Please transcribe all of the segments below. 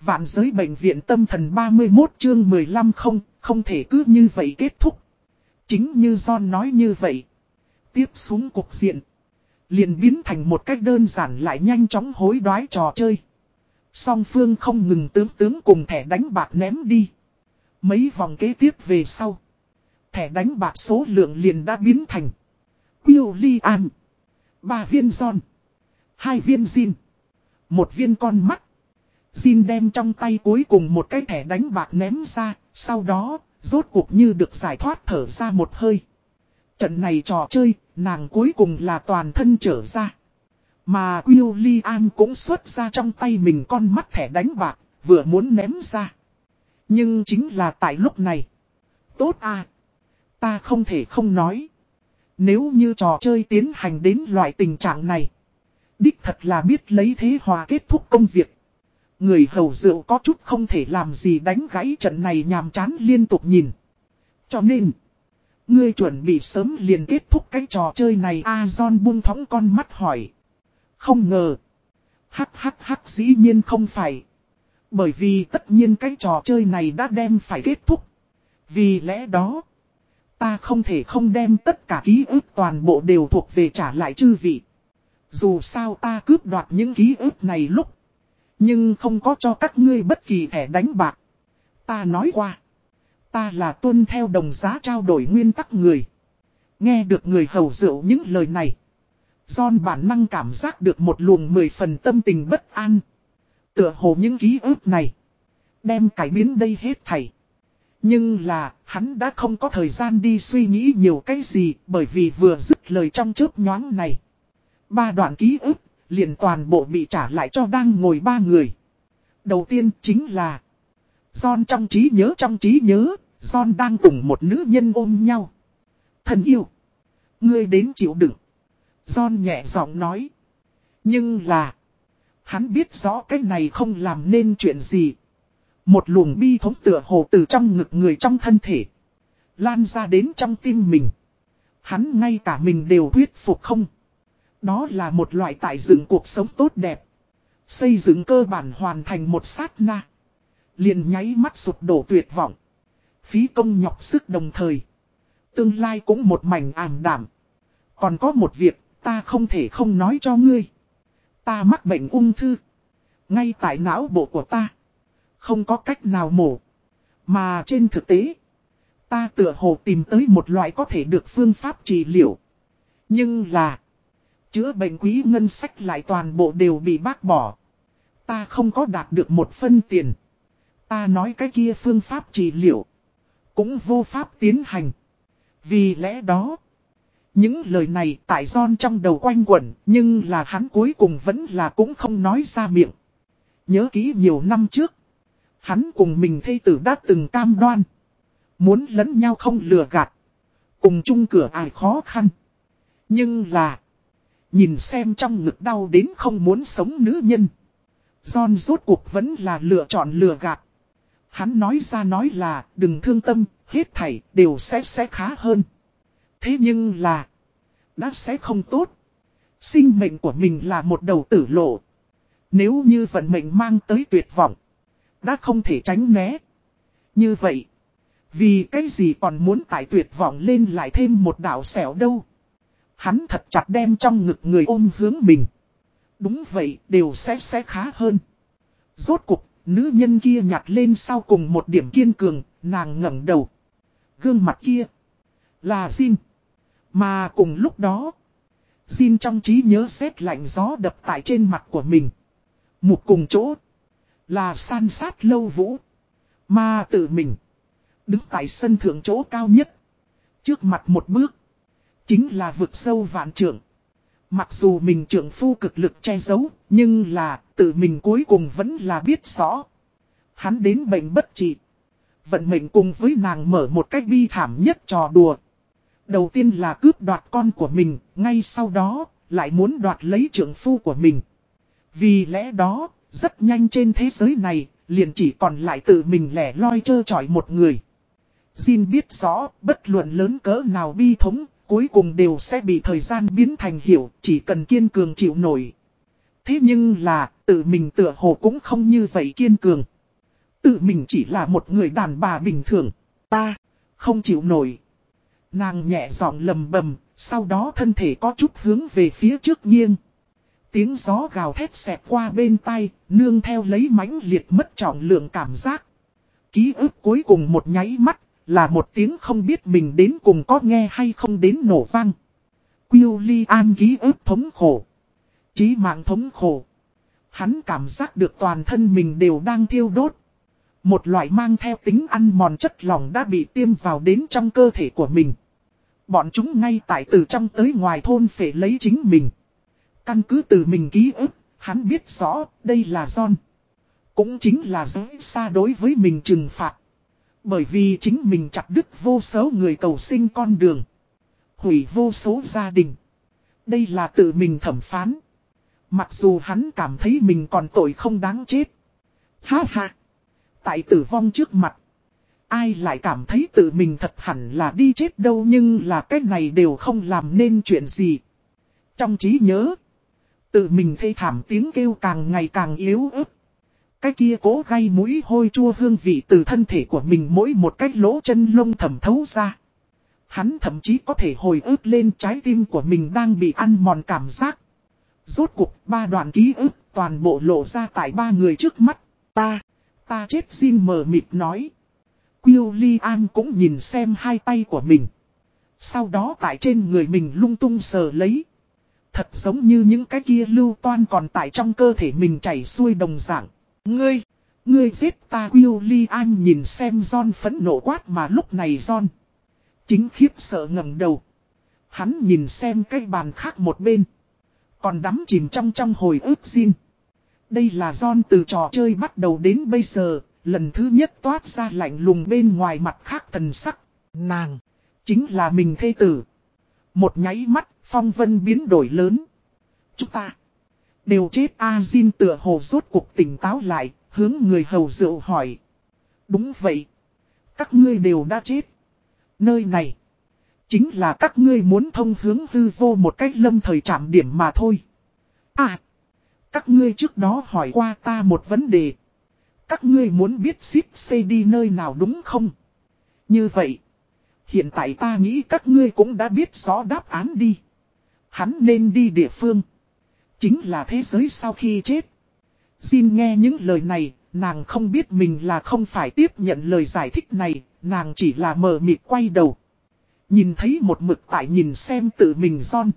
Vạn giới bệnh viện tâm thần 31 chương 15 không, không thể cứ như vậy kết thúc. Chính như John nói như vậy. Tiếp xuống cục diện. Liền biến thành một cách đơn giản lại nhanh chóng hối đoái trò chơi. Song phương không ngừng tướng tướng cùng thẻ đánh bạc ném đi. Mấy vòng kế tiếp về sau. Thẻ đánh bạc số lượng liền đã biến thành. William. Ba viên John. Hai viên Jin. Một viên con mắt xin đem trong tay cuối cùng một cái thẻ đánh bạc ném ra. Sau đó, rốt cuộc như được giải thoát thở ra một hơi. Trận này trò chơi, nàng cuối cùng là toàn thân trở ra. Mà William cũng xuất ra trong tay mình con mắt thẻ đánh bạc, vừa muốn ném ra. Nhưng chính là tại lúc này. Tốt à! Ta không thể không nói. Nếu như trò chơi tiến hành đến loại tình trạng này. Đích thật là biết lấy thế hòa kết thúc công việc. Người hầu rượu có chút không thể làm gì đánh gãy trận này nhàm chán liên tục nhìn. Cho nên, ngươi chuẩn bị sớm liền kết thúc cái trò chơi này A John buông thóng con mắt hỏi. Không ngờ. Hắc hắc hắc dĩ nhiên không phải. Bởi vì tất nhiên cái trò chơi này đã đem phải kết thúc. Vì lẽ đó, ta không thể không đem tất cả ký ức toàn bộ đều thuộc về trả lại chư vị. Dù sao ta cướp đoạt những ký ức này lúc. Nhưng không có cho các ngươi bất kỳ thẻ đánh bạc. Ta nói qua. Ta là tuân theo đồng giá trao đổi nguyên tắc người. Nghe được người hầu rượu những lời này. John bản năng cảm giác được một luồng mười phần tâm tình bất an. Tựa hồ những ký ức này. Đem cải biến đây hết thảy. Nhưng là, hắn đã không có thời gian đi suy nghĩ nhiều cái gì bởi vì vừa dứt lời trong chớp nhoáng này. Ba đoạn ký ức, liền toàn bộ bị trả lại cho đang ngồi ba người. Đầu tiên chính là John trong trí nhớ trong trí nhớ, John đang cùng một nữ nhân ôm nhau. Thần yêu, ngươi đến chịu đựng. John nhẹ giọng nói. Nhưng là, hắn biết rõ cái này không làm nên chuyện gì. Một luồng bi thống tựa hồ từ trong ngực người trong thân thể. Lan ra đến trong tim mình. Hắn ngay cả mình đều thuyết phục không. Đó là một loại tại dựng cuộc sống tốt đẹp. Xây dựng cơ bản hoàn thành một sát na. Liền nháy mắt sụp đổ tuyệt vọng. Phí công nhọc sức đồng thời. Tương lai cũng một mảnh ảm đảm. Còn có một việc, ta không thể không nói cho ngươi. Ta mắc bệnh ung thư. Ngay tại não bộ của ta. Không có cách nào mổ. Mà trên thực tế, ta tựa hồ tìm tới một loại có thể được phương pháp trị liệu. Nhưng là, chữa bệnh quý ngân sách lại toàn bộ đều bị bác bỏ. Ta không có đạt được một phân tiền. Ta nói cái kia phương pháp trị liệu. Cũng vô pháp tiến hành. Vì lẽ đó. Những lời này tại John trong đầu quanh quẩn. Nhưng là hắn cuối cùng vẫn là cũng không nói ra miệng. Nhớ kỹ nhiều năm trước. Hắn cùng mình thây tử đã từng cam đoan. Muốn lẫn nhau không lừa gạt. Cùng chung cửa ai khó khăn. Nhưng là. Nhìn xem trong ngực đau đến không muốn sống nữ nhân. John rốt cuộc vẫn là lựa chọn lừa gạt. Hắn nói ra nói là đừng thương tâm, hết thảy đều sẽ sẽ khá hơn. Thế nhưng là, đã sẽ không tốt. Sinh mệnh của mình là một đầu tử lộ. Nếu như vận mệnh mang tới tuyệt vọng, đã không thể tránh né. Như vậy, vì cái gì còn muốn tại tuyệt vọng lên lại thêm một đảo xẻo đâu. Hắn thật chặt đem trong ngực người ôm hướng mình. Đúng vậy, đều sẽ sẽ khá hơn. Rốt cục, nữ nhân kia nhặt lên sau cùng một điểm kiên cường, nàng ngẩng đầu. Gương mặt kia, là Jin. Mà cùng lúc đó, Jin trong trí nhớ xét lạnh gió đập tại trên mặt của mình. Một cùng chỗ, là san sát lâu vũ. Mà tự mình, đứng tại sân thượng chỗ cao nhất. Trước mặt một bước, chính là vực sâu vạn trượng. Mặc dù mình trưởng phu cực lực che giấu, nhưng là tự mình cuối cùng vẫn là biết rõ. Hắn đến bệnh bất trị. Vận mệnh cùng với nàng mở một cách bi thảm nhất trò đùa. Đầu tiên là cướp đoạt con của mình, ngay sau đó, lại muốn đoạt lấy trưởng phu của mình. Vì lẽ đó, rất nhanh trên thế giới này, liền chỉ còn lại tự mình lẻ loi trơ trọi một người. Xin biết rõ, bất luận lớn cỡ nào bi thống, cuối cùng đều sẽ bị thời gian biến thành hiểu, chỉ cần kiên cường chịu nổi. Thế nhưng là, tự mình tựa hồ cũng không như vậy kiên cường. Tự mình chỉ là một người đàn bà bình thường. Ta, không chịu nổi. Nàng nhẹ giọng lầm bầm, sau đó thân thể có chút hướng về phía trước nghiêng. Tiếng gió gào thét xẹt qua bên tay, nương theo lấy mãnh liệt mất trọng lượng cảm giác. Ký ức cuối cùng một nháy mắt, là một tiếng không biết mình đến cùng có nghe hay không đến nổ vang. William ký ức thống khổ. Chí mạng thống khổ. Hắn cảm giác được toàn thân mình đều đang thiêu đốt. Một loại mang theo tính ăn mòn chất lỏng đã bị tiêm vào đến trong cơ thể của mình. Bọn chúng ngay tại từ trong tới ngoài thôn phải lấy chính mình. Căn cứ từ mình ký ức, hắn biết rõ đây là John. Cũng chính là giới xa đối với mình trừng phạt. Bởi vì chính mình chặt đứt vô số người cầu sinh con đường. Hủy vô số gia đình. Đây là tự mình thẩm phán. Mặc dù hắn cảm thấy mình còn tội không đáng chết. Ha ha. Tại tử vong trước mặt. Ai lại cảm thấy tự mình thật hẳn là đi chết đâu nhưng là cái này đều không làm nên chuyện gì. Trong trí nhớ. Tự mình thê thảm tiếng kêu càng ngày càng yếu ớt. Cái kia cố gây mũi hôi chua hương vị từ thân thể của mình mỗi một cái lỗ chân lông thẩm thấu ra. Hắn thậm chí có thể hồi ức lên trái tim của mình đang bị ăn mòn cảm giác. Rốt cuộc ba đoạn ký ức toàn bộ lộ ra tại ba người trước mắt. Ta, ta chết xin mờ mịt nói. William cũng nhìn xem hai tay của mình. Sau đó tại trên người mình lung tung sờ lấy. Thật giống như những cái kia lưu toan còn tại trong cơ thể mình chảy xuôi đồng dạng. Ngươi, ngươi giết ta William nhìn xem John phẫn nộ quát mà lúc này John. Chính khiếp sợ ngẩng đầu. Hắn nhìn xem cái bàn khác một bên. Còn đắm chìm trong trong hồi ức xin. Đây là John từ trò chơi bắt đầu đến bây giờ, lần thứ nhất toát ra lạnh lùng bên ngoài mặt khác thần sắc. Nàng, chính là mình thê tử. Một nháy mắt, phong vân biến đổi lớn. Chúng ta, đều chết A-Zin tựa hồ rốt cuộc tỉnh táo lại, hướng người hầu rượu hỏi. Đúng vậy, các ngươi đều đã chết. Nơi này, chính là các ngươi muốn thông hướng hư vô một cách lâm thời chạm điểm mà thôi. À, các ngươi trước đó hỏi qua ta một vấn đề. Các ngươi muốn biết ship xây đi nơi nào đúng không? Như vậy, hiện tại ta nghĩ các ngươi cũng đã biết rõ đáp án đi. Hắn nên đi địa phương. Chính là thế giới sau khi chết. Xin nghe những lời này, nàng không biết mình là không phải tiếp nhận lời giải thích này, nàng chỉ là mờ mịt quay đầu. Nhìn thấy một mực tại nhìn xem tự mình John.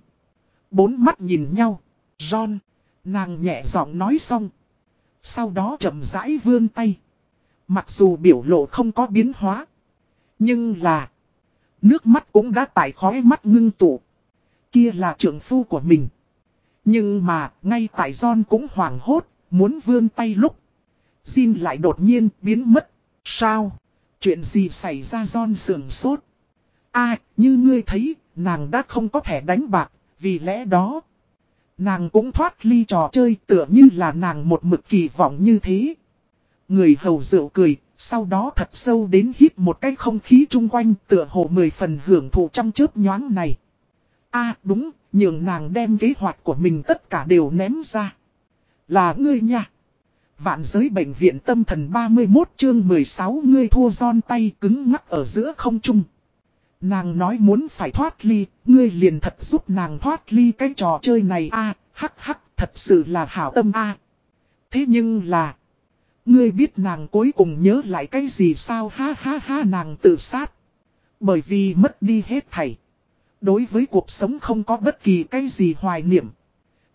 Bốn mắt nhìn nhau. John. Nàng nhẹ giọng nói xong. Sau đó chậm rãi vươn tay. Mặc dù biểu lộ không có biến hóa. Nhưng là. Nước mắt cũng đã tại khói mắt ngưng tụ. Kia là trưởng phu của mình. Nhưng mà, ngay tại John cũng hoảng hốt, muốn vươn tay lúc. Xin lại đột nhiên biến mất. Sao? Chuyện gì xảy ra John sườn sốt? À, như ngươi thấy, nàng đã không có thể đánh bạc, vì lẽ đó. Nàng cũng thoát ly trò chơi tựa như là nàng một mực kỳ vọng như thế. Người hầu rượu cười, sau đó thật sâu đến hít một cái không khí chung quanh tựa hồ mười phần hưởng thụ trong chớp nhoáng này. a đúng, nhường nàng đem kế hoạch của mình tất cả đều ném ra. Là ngươi nha. Vạn giới bệnh viện tâm thần 31 chương 16 ngươi thua giòn tay cứng ngắc ở giữa không trung. Nàng nói muốn phải thoát ly, ngươi liền thật giúp nàng thoát ly cái trò chơi này a hắc hắc, thật sự là hảo tâm a Thế nhưng là, ngươi biết nàng cuối cùng nhớ lại cái gì sao ha ha ha nàng tự sát. Bởi vì mất đi hết thảy. Đối với cuộc sống không có bất kỳ cái gì hoài niệm.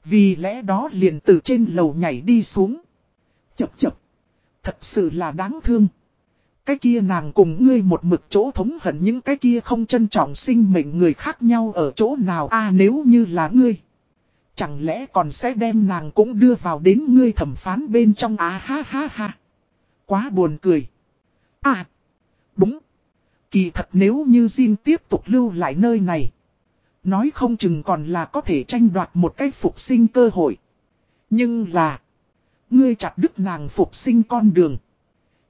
Vì lẽ đó liền từ trên lầu nhảy đi xuống. Chập chập. Thật sự là đáng thương. Cái kia nàng cùng ngươi một mực chỗ thống hận những cái kia không trân trọng sinh mệnh người khác nhau ở chỗ nào a à, nếu như là ngươi. Chẳng lẽ còn sẽ đem nàng cũng đưa vào đến ngươi thẩm phán bên trong á à, ha ha ha. Quá buồn cười. À. Đúng. Kỳ thật nếu như Jin tiếp tục lưu lại nơi này. Nói không chừng còn là có thể tranh đoạt một cái phục sinh cơ hội. Nhưng là. Ngươi chặt đứt nàng phục sinh con đường.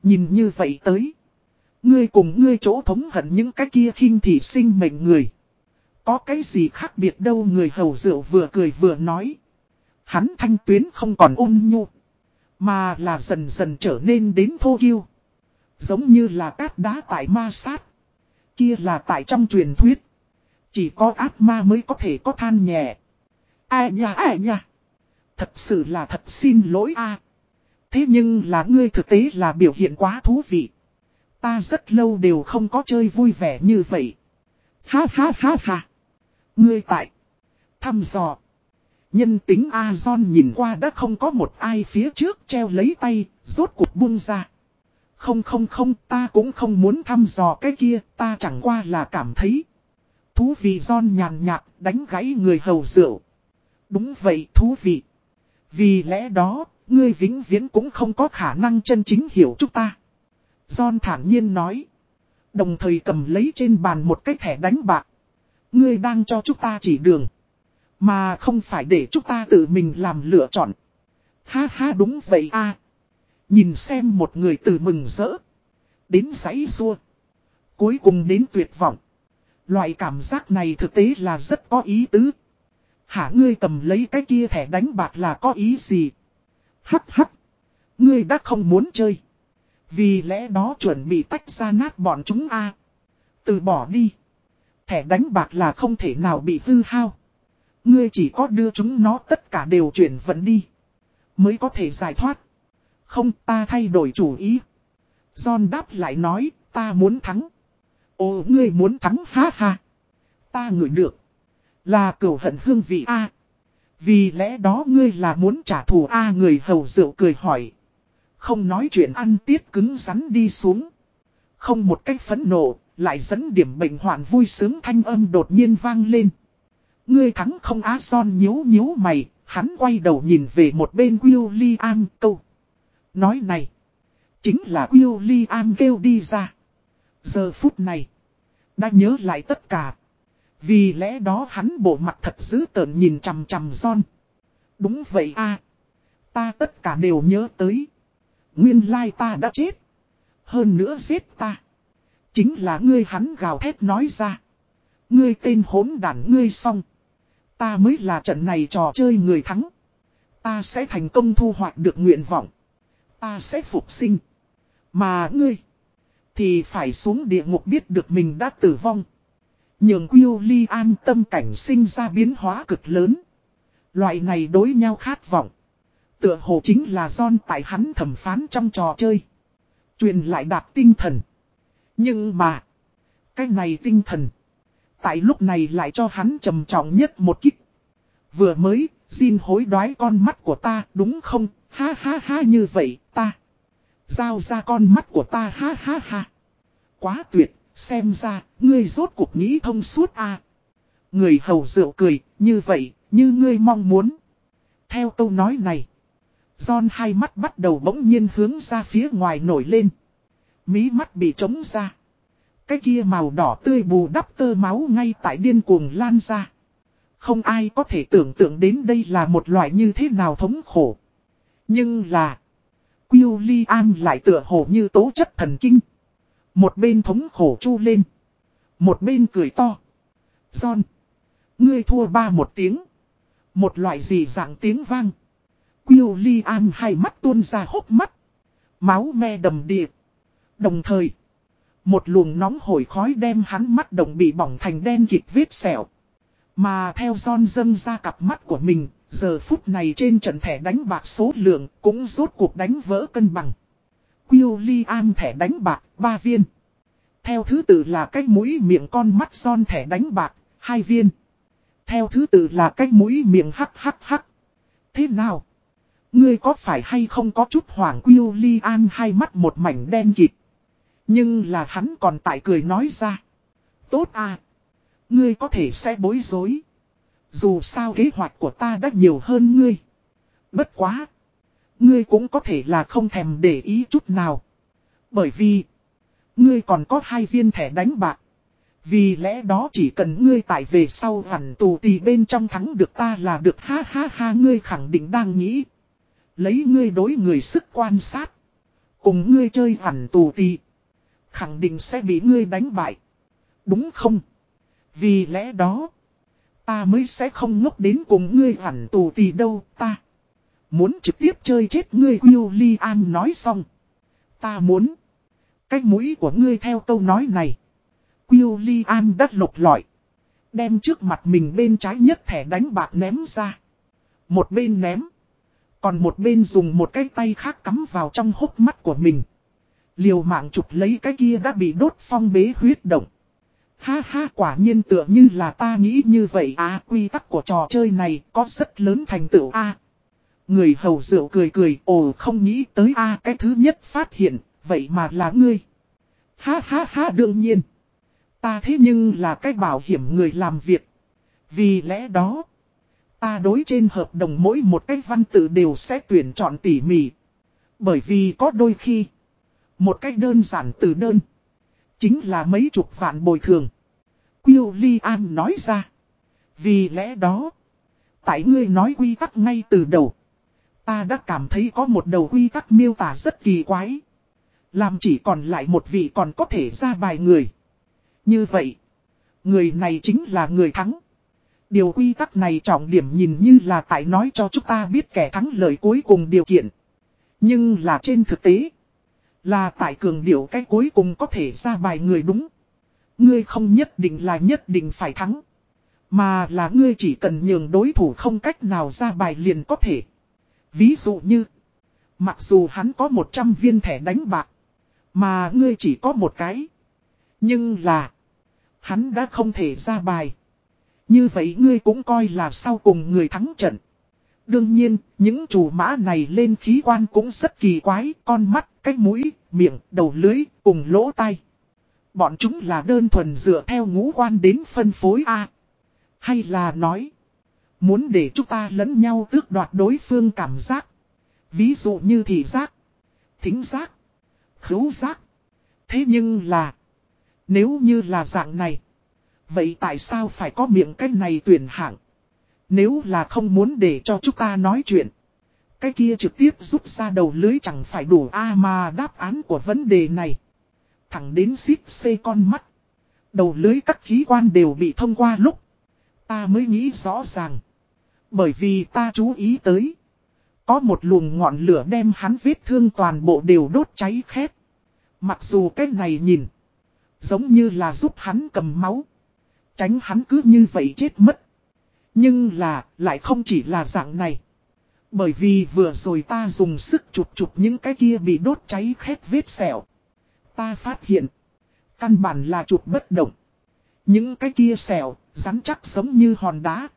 Nhìn như vậy tới. Ngươi cùng ngươi chỗ thống hận những cái kia khinh thị sinh mệnh người. Có cái gì khác biệt đâu người hầu rượu vừa cười vừa nói. Hắn thanh tuyến không còn ôn nhu. Mà là dần dần trở nên đến thô kiêu. Giống như là cát đá tại ma sát. Kia là tại trong truyền thuyết. Chỉ có ác ma mới có thể có than nhẹ. Ai nha ai nha. Thật sự là thật xin lỗi a. Thế nhưng là ngươi thực tế là biểu hiện quá thú vị. Ta rất lâu đều không có chơi vui vẻ như vậy. Ha ha ha ha. Ngươi tại. Thăm dò. Nhân tính A-zon nhìn qua đã không có một ai phía trước treo lấy tay, rốt cuộc buông ra. Không không không, ta cũng không muốn thăm dò cái kia, ta chẳng qua là cảm thấy. Thú vị John nhàn nhạt, đánh gãy người hầu rượu. Đúng vậy, thú vị. Vì lẽ đó, ngươi vĩnh viễn cũng không có khả năng chân chính hiểu chúng ta. John thản nhiên nói. Đồng thời cầm lấy trên bàn một cái thẻ đánh bạc. Ngươi đang cho chúng ta chỉ đường. Mà không phải để chúng ta tự mình làm lựa chọn. Ha ha đúng vậy a Nhìn xem một người từ mừng rỡ. Đến giấy xua. Cuối cùng đến tuyệt vọng. Loại cảm giác này thực tế là rất có ý tứ. Hả, ngươi cầm lấy cái kia thẻ đánh bạc là có ý gì? Hắc hắc. Ngươi đã không muốn chơi. Vì lẽ đó chuẩn bị tách ra nát bọn chúng a Từ bỏ đi. Thẻ đánh bạc là không thể nào bị hư hao. Ngươi chỉ có đưa chúng nó tất cả đều chuyển vận đi. Mới có thể giải thoát. Không, ta thay đổi chủ ý. John đáp lại nói, ta muốn thắng. Ồ ngươi muốn thắng ha ha. Ta ngửi được. Là cửu hận hương vị A. Vì lẽ đó ngươi là muốn trả thù A người hầu rượu cười hỏi. Không nói chuyện ăn tiết cứng rắn đi xuống. Không một cách phấn nộ, lại dẫn điểm bệnh hoạn vui sướng thanh âm đột nhiên vang lên. Ngươi thắng không á son nhíu nhíu mày, hắn quay đầu nhìn về một bên William câu. Nói này, chính là William kêu đi ra. Giờ phút này, đã nhớ lại tất cả. Vì lẽ đó hắn bộ mặt thật dữ tợn nhìn chằm chằm John. Đúng vậy a Ta tất cả đều nhớ tới. Nguyên lai ta đã chết. Hơn nữa giết ta. Chính là ngươi hắn gào thét nói ra. Ngươi tên hốn đản ngươi xong. Ta mới là trận này trò chơi người thắng. Ta sẽ thành công thu hoạch được nguyện vọng. Ta sẽ phục sinh. Mà ngươi. Thì phải xuống địa ngục biết được mình đã tử vong. Nhường William tâm cảnh sinh ra biến hóa cực lớn. Loại này đối nhau khát vọng. Tựa hồ chính là John tại hắn thẩm phán trong trò chơi. Truyền lại đạt tinh thần. Nhưng mà. Cái này tinh thần. Tại lúc này lại cho hắn trầm trọng nhất một kích. Vừa mới, xin hối đoái con mắt của ta đúng không? Ha ha ha như vậy, ta. Giao ra con mắt của ta ha ha ha. Quá tuyệt, xem ra, ngươi rốt cuộc nghĩ thông suốt à. Người hầu rượu cười, như vậy, như ngươi mong muốn. Theo câu nói này, John hai mắt bắt đầu bỗng nhiên hướng ra phía ngoài nổi lên. Mí mắt bị trống ra. Cái kia màu đỏ tươi bù đắp tơ máu ngay tại điên cuồng lan ra. Không ai có thể tưởng tượng đến đây là một loại như thế nào thống khổ. Nhưng là... William lại tựa hồ như tố chất thần kinh. Một bên thống khổ chu lên. Một bên cười to. John. Ngươi thua ba một tiếng. Một loại gì dạng tiếng vang. William hai mắt tuôn ra hốc mắt. Máu me đầm điệp. Đồng thời. Một luồng nóng hổi khói đem hắn mắt đồng bị bỏng thành đen kịt vết sẹo. Mà theo John dâng ra cặp mắt của mình, giờ phút này trên trận thẻ đánh bạc số lượng cũng rốt cuộc đánh vỡ cân bằng. William thẻ đánh bạc, 3 viên. Theo thứ tự là cách mũi miệng con mắt son thẻ đánh bạc, 2 viên. Theo thứ tự là cách mũi miệng hắc hắc hắc. Thế nào? Ngươi có phải hay không có chút hoảng an hai mắt một mảnh đen kịt. Nhưng là hắn còn tại cười nói ra. Tốt à. Ngươi có thể sẽ bối rối. Dù sao kế hoạch của ta đã nhiều hơn ngươi. Bất quá. Ngươi cũng có thể là không thèm để ý chút nào. Bởi vì. Ngươi còn có hai viên thẻ đánh bạc. Vì lẽ đó chỉ cần ngươi tải về sau hẳn tù tì bên trong thắng được ta là được ha ha ha, ngươi khẳng định đang nghĩ. Lấy ngươi đối người sức quan sát. Cùng ngươi chơi hẳn tù tì. Khẳng định sẽ bị ngươi đánh bại. Đúng không? Vì lẽ đó. Ta mới sẽ không ngốc đến cùng ngươi hẳn tù tì đâu ta. Muốn trực tiếp chơi chết ngươi William nói xong. Ta muốn. Cái mũi của ngươi theo câu nói này. William đắt lục lọi. Đem trước mặt mình bên trái nhất thẻ đánh bạc ném ra. Một bên ném. Còn một bên dùng một cái tay khác cắm vào trong hốc mắt của mình. Liều mạng chụp lấy cái kia đã bị đốt phong bế huyết động. Ha ha quả nhiên tựa như là ta nghĩ như vậy à quy tắc của trò chơi này có rất lớn thành tựu a Người hầu rượu cười cười ồ không nghĩ tới a cái thứ nhất phát hiện vậy mà là ngươi. Ha ha ha đương nhiên. Ta thế nhưng là cái bảo hiểm người làm việc. Vì lẽ đó, ta đối trên hợp đồng mỗi một cái văn tự đều sẽ tuyển chọn tỉ mỉ. Bởi vì có đôi khi, một cách đơn giản từ đơn, chính là mấy chục vạn bồi thường. William nói ra. Vì lẽ đó, tại ngươi nói quy tắc ngay từ đầu. Ta đã cảm thấy có một đầu quy tắc miêu tả rất kỳ quái. Làm chỉ còn lại một vị còn có thể ra bài người. Như vậy, người này chính là người thắng. Điều quy tắc này trọng điểm nhìn như là tại nói cho chúng ta biết kẻ thắng lợi cuối cùng điều kiện. Nhưng là trên thực tế, là tại cường điệu cái cuối cùng có thể ra bài người đúng. Ngươi không nhất định là nhất định phải thắng. Mà là ngươi chỉ cần nhường đối thủ không cách nào ra bài liền có thể. Ví dụ như, mặc dù hắn có 100 viên thẻ đánh bạc, mà ngươi chỉ có một cái. Nhưng là, hắn đã không thể ra bài. Như vậy ngươi cũng coi là sau cùng người thắng trận. Đương nhiên, những chủ mã này lên khí quan cũng rất kỳ quái, con mắt, cái mũi, miệng, đầu lưới, cùng lỗ tai. Bọn chúng là đơn thuần dựa theo ngũ quan đến phân phối A. Hay là nói, muốn để chúng ta lẫn nhau tước đoạt đối phương cảm giác. Ví dụ như thị giác, thính giác, khứu giác. Thế nhưng là, nếu như là dạng này, vậy tại sao phải có miệng cách này tuyển hạng? Nếu là không muốn để cho chúng ta nói chuyện, cái kia trực tiếp rút ra đầu lưới chẳng phải đủ A mà đáp án của vấn đề này. Thẳng đến xít xê con mắt. Đầu lưới các khí quan đều bị thông qua lúc. Ta mới nghĩ rõ ràng. Bởi vì ta chú ý tới. Có một luồng ngọn lửa đem hắn vết thương toàn bộ đều đốt cháy khét. Mặc dù cái này nhìn. Giống như là giúp hắn cầm máu. Tránh hắn cứ như vậy chết mất. Nhưng là, lại không chỉ là dạng này. Bởi vì vừa rồi ta dùng sức chụp chụp những cái kia bị đốt cháy khét vết sẹo. Ta phát hiện, căn bản là chụp bất động. Những cái kia sẹo, rắn chắc giống như hòn đá.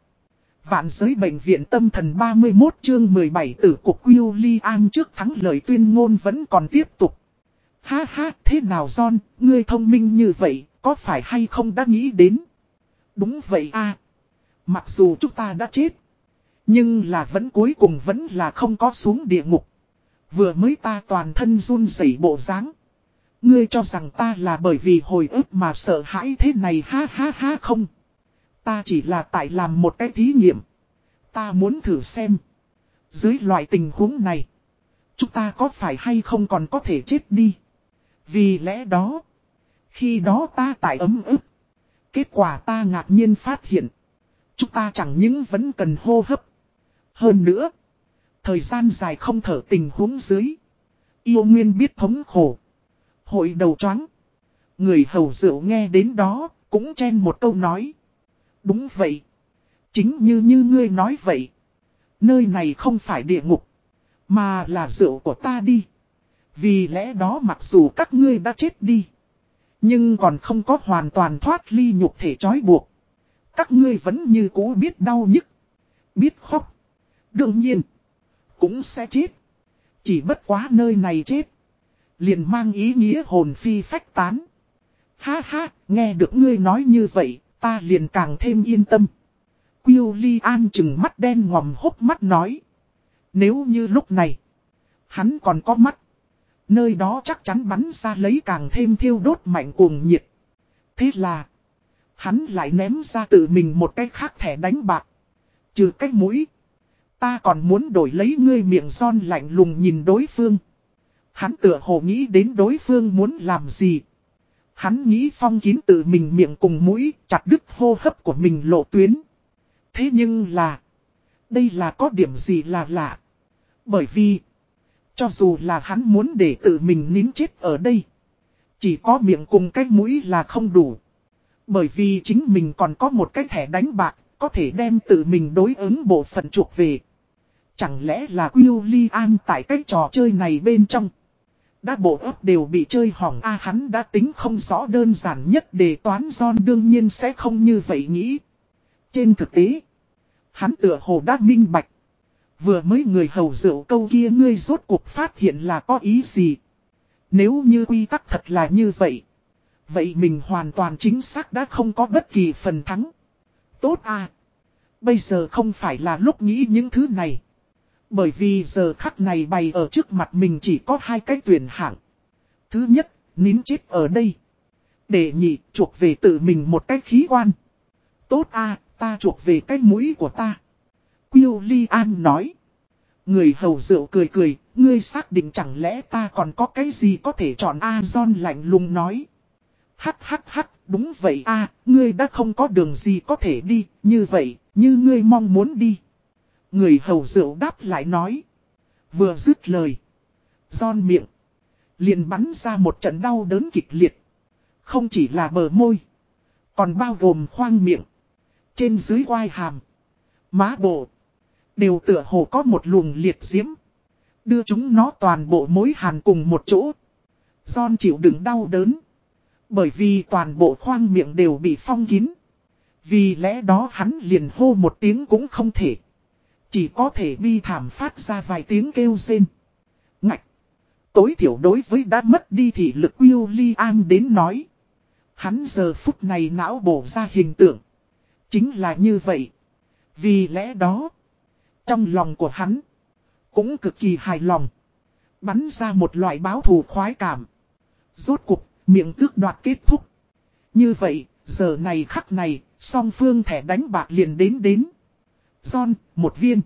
Vạn giới bệnh viện tâm thần 31 chương 17 tử cục William trước thắng lời tuyên ngôn vẫn còn tiếp tục. Ha ha, thế nào John, ngươi thông minh như vậy, có phải hay không đã nghĩ đến? Đúng vậy a Mặc dù chúng ta đã chết. Nhưng là vẫn cuối cùng vẫn là không có xuống địa ngục. Vừa mới ta toàn thân run rẩy bộ dáng Ngươi cho rằng ta là bởi vì hồi ức mà sợ hãi thế này ha ha ha không. Ta chỉ là tại làm một cái thí nghiệm. Ta muốn thử xem. Dưới loại tình huống này. Chúng ta có phải hay không còn có thể chết đi. Vì lẽ đó. Khi đó ta tại ấm ức. Kết quả ta ngạc nhiên phát hiện. Chúng ta chẳng những vẫn cần hô hấp. Hơn nữa. Thời gian dài không thở tình huống dưới. Yêu nguyên biết thống khổ. Hội đầu choáng. Người hầu rượu nghe đến đó, cũng chen một câu nói. Đúng vậy. Chính như như ngươi nói vậy. Nơi này không phải địa ngục. Mà là rượu của ta đi. Vì lẽ đó mặc dù các ngươi đã chết đi. Nhưng còn không có hoàn toàn thoát ly nhục thể trói buộc. Các ngươi vẫn như cũ biết đau nhức. Biết khóc. Đương nhiên. Cũng sẽ chết. Chỉ bất quá nơi này chết. Liền mang ý nghĩa hồn phi phách tán. Ha ha, nghe được ngươi nói như vậy, ta liền càng thêm yên tâm. Quyêu Ly An chừng mắt đen ngòm hốc mắt nói. Nếu như lúc này, hắn còn có mắt. Nơi đó chắc chắn bắn ra lấy càng thêm thiêu đốt mạnh cuồng nhiệt. Thế là, hắn lại ném ra tự mình một cái khác thẻ đánh bạc. Trừ cái mũi. Ta còn muốn đổi lấy ngươi miệng son lạnh lùng nhìn đối phương. Hắn tựa hồ nghĩ đến đối phương muốn làm gì. Hắn nghĩ phong kín tự mình miệng cùng mũi, chặt đứt hô hấp của mình lộ tuyến. Thế nhưng là, đây là có điểm gì là lạ. Bởi vì, cho dù là hắn muốn để tự mình nín chết ở đây, chỉ có miệng cùng cái mũi là không đủ. Bởi vì chính mình còn có một cái thẻ đánh bạc, có thể đem tự mình đối ứng bộ phận chuộc về. Chẳng lẽ là William tại cái trò chơi này bên trong. Đã bộ ấp đều bị chơi hỏng a hắn đã tính không rõ đơn giản nhất để toán John đương nhiên sẽ không như vậy nghĩ. Trên thực tế, hắn tựa hồ đã minh bạch. Vừa mới người hầu rượu câu kia ngươi rốt cuộc phát hiện là có ý gì. Nếu như quy tắc thật là như vậy. Vậy mình hoàn toàn chính xác đã không có bất kỳ phần thắng. Tốt à. Bây giờ không phải là lúc nghĩ những thứ này. Bởi vì giờ khắc này bày ở trước mặt mình chỉ có hai cái tuyển hạng. Thứ nhất, nín chết ở đây. Để nhị chuộc về tự mình một cái khí quan. Tốt à, ta chuộc về cái mũi của ta. Quyêu Ly An nói. Người hầu rượu cười cười, ngươi xác định chẳng lẽ ta còn có cái gì có thể chọn A John lạnh lùng nói. Hắc hắc hắc, đúng vậy a ngươi đã không có đường gì có thể đi, như vậy, như ngươi mong muốn đi. Người hầu rượu đáp lại nói. Vừa dứt lời. Giòn miệng. Liền bắn ra một trận đau đớn kịch liệt. Không chỉ là bờ môi. Còn bao gồm khoang miệng. Trên dưới quai hàm. Má bộ. Đều tựa hồ có một luồng liệt diễm. Đưa chúng nó toàn bộ mối hàn cùng một chỗ. John chịu đựng đau đớn. Bởi vì toàn bộ khoang miệng đều bị phong kín. Vì lẽ đó hắn liền hô một tiếng cũng không thể. Chỉ có thể bi thảm phát ra vài tiếng kêu rên. Ngạch. Tối thiểu đối với đã mất đi thị lực William đến nói. Hắn giờ phút này não bổ ra hình tượng. Chính là như vậy. Vì lẽ đó. Trong lòng của hắn. Cũng cực kỳ hài lòng. Bắn ra một loại báo thù khoái cảm. Rốt cục, miệng tước đoạt kết thúc. Như vậy, giờ này khắc này, song phương thẻ đánh bạc liền đến đến. John, một viên.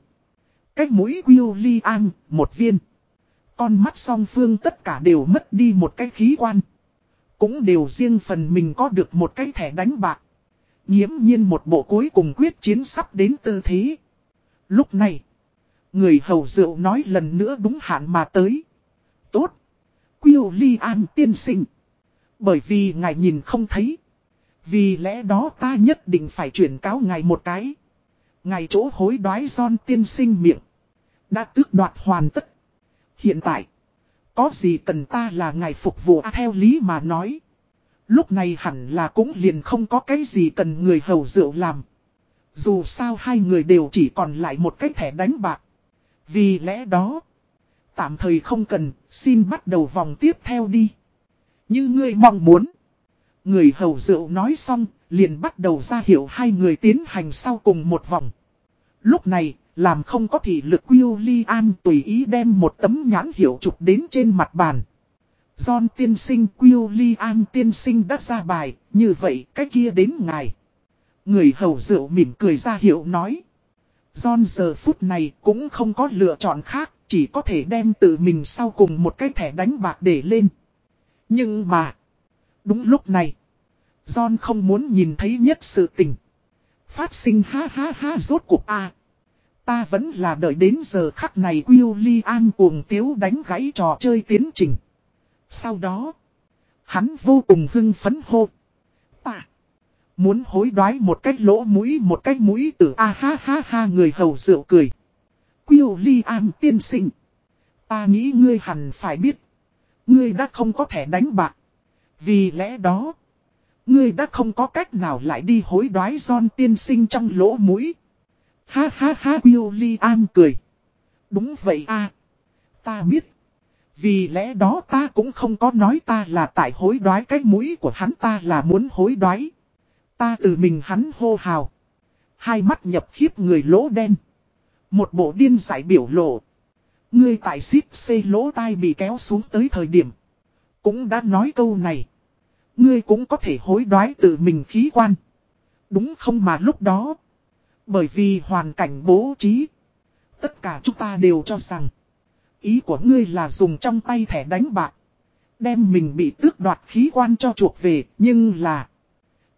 Cách mũi William, một viên. Con mắt song phương tất cả đều mất đi một cái khí quan. Cũng đều riêng phần mình có được một cái thẻ đánh bạc. Nhiễm nhiên một bộ cuối cùng quyết chiến sắp đến tư thế. Lúc này, người hầu rượu nói lần nữa đúng hạn mà tới. Tốt. William tiên sinh. Bởi vì ngài nhìn không thấy. Vì lẽ đó ta nhất định phải chuyển cáo ngài một cái. Ngài chỗ hối đoái son tiên sinh miệng. Đã tước đoạt hoàn tất. Hiện tại. Có gì cần ta là ngài phục vụ à, theo lý mà nói. Lúc này hẳn là cũng liền không có cái gì cần người hầu rượu làm. Dù sao hai người đều chỉ còn lại một cái thẻ đánh bạc. Vì lẽ đó. Tạm thời không cần, xin bắt đầu vòng tiếp theo đi. Như ngươi mong muốn. Người hầu rượu nói xong, liền bắt đầu ra hiệu hai người tiến hành sau cùng một vòng. Lúc này, làm không có thị lực William tùy ý đem một tấm nhãn hiệu chụp đến trên mặt bàn. John tiên sinh William tiên sinh đã ra bài, như vậy cái kia đến ngài. Người hầu rượu mỉm cười ra hiệu nói. John giờ phút này cũng không có lựa chọn khác, chỉ có thể đem tự mình sau cùng một cái thẻ đánh bạc để lên. Nhưng mà, đúng lúc này, John không muốn nhìn thấy nhất sự tình. Phát sinh ha ha ha rốt cuộc a Ta vẫn là đợi đến giờ khắc này William cuồng tiếu đánh gãy trò chơi tiến trình. Sau đó, hắn vô cùng hưng phấn hô. Ta muốn hối đoái một cách lỗ mũi một cách mũi từ a à ha ha ha người hầu rượu cười. William tiên sinh. Ta nghĩ ngươi hẳn phải biết. Ngươi đã không có thể đánh bạc. Vì lẽ đó, ngươi đã không có cách nào lại đi hối đoái John tiên sinh trong lỗ mũi. Ha ha ha William cười. Đúng vậy a Ta biết. Vì lẽ đó ta cũng không có nói ta là tại hối đoái, cái mũi của hắn ta là muốn hối đoái. Ta từ mình hắn hô hào. Hai mắt nhập khiếp người lỗ đen. Một bộ điên giải biểu lộ. Ngươi tại ship xê lỗ tai bị kéo xuống tới thời điểm. Cũng đã nói câu này. Ngươi cũng có thể hối đoái tự mình khí quan. Đúng không mà lúc đó. Bởi vì hoàn cảnh bố trí. Tất cả chúng ta đều cho rằng. Ý của ngươi là dùng trong tay thẻ đánh bạc. Đem mình bị tước đoạt khí quan cho chuộc về. Nhưng là.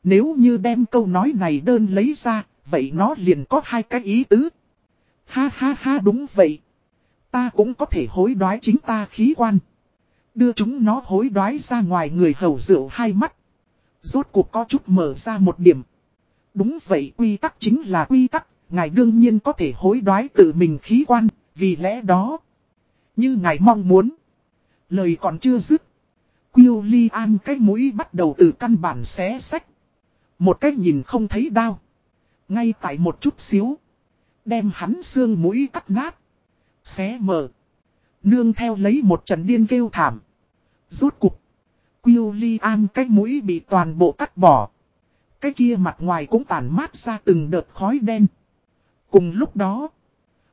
Nếu như đem câu nói này đơn lấy ra. vậy nó liền có hai cái ý tứ. Ha ha ha, đúng vậy. Ta cũng có thể hối đoái chính ta khí quan. Đưa chúng nó hối đoái ra ngoài người hầu rượu hai mắt. Rốt cuộc có chút mở ra một điểm. Đúng vậy quy tắc chính là quy tắc, ngài đương nhiên có thể hối đoái tự mình khí quan, vì lẽ đó. Như ngài mong muốn. Lời còn chưa dứt. William cái mũi bắt đầu từ căn bản xé sách. Một cách nhìn không thấy đau. Ngay tại một chút xíu. Đem hắn xương mũi cắt nát. Xé mở. Nương theo lấy một trận điên kêu thảm. Rốt cục. William cái mũi bị toàn bộ cắt bỏ. Cái kia mặt ngoài cũng tàn mát ra từng đợt khói đen. Cùng lúc đó.